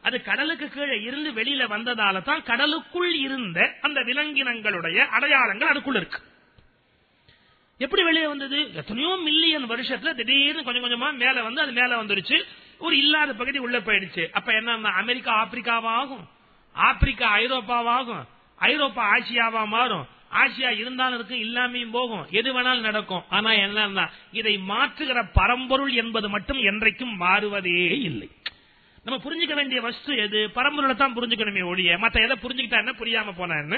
அது கடலுக்கு கீழே இருந்து வெளியில வந்ததால தான் கடலுக்குள் இருந்த அந்த விலங்கினங்களுடைய அடையாளங்கள் அதுக்குள்ள இருக்கு. எப்படி வெளியே வந்தது? எத்தனையோ மில்லியன் வருஷத்துல திடீர்னு கொஞ்சம் கொஞ்சமா மேல வந்து அது மேல வந்துருச்சு. ஒரு இல்லாத பகுதி உள்ள போயிடுச்சு. அப்ப என்ன அமெரிக்கா ஆப்பிரிக்காவாகும். ஆப்பிரிக்கா ஐரோப்பாவாகும். ஐரோப்பா ஆசியாவா மாறும். ஆசியா இருந்தாலும் இருக்கும் இல்லாமையும் போகும். எது வேணாலும் நடக்கும். ஆனா என்னன்னா இதை மாற்றுகிற பரம்பொருள் என்பது மட்டும் என்றைக்கும் மாறுவதே இல்லை. நம்ம புரிஞ்சுக்க வேண்டிய வஸ்து எது? பரம்பொருளை தான் புரிஞ்சுக்கணுமே ஒழிய மத்த எதை புரிஞ்சுக்கிட்டா என்ன புரியாம போனா என்ன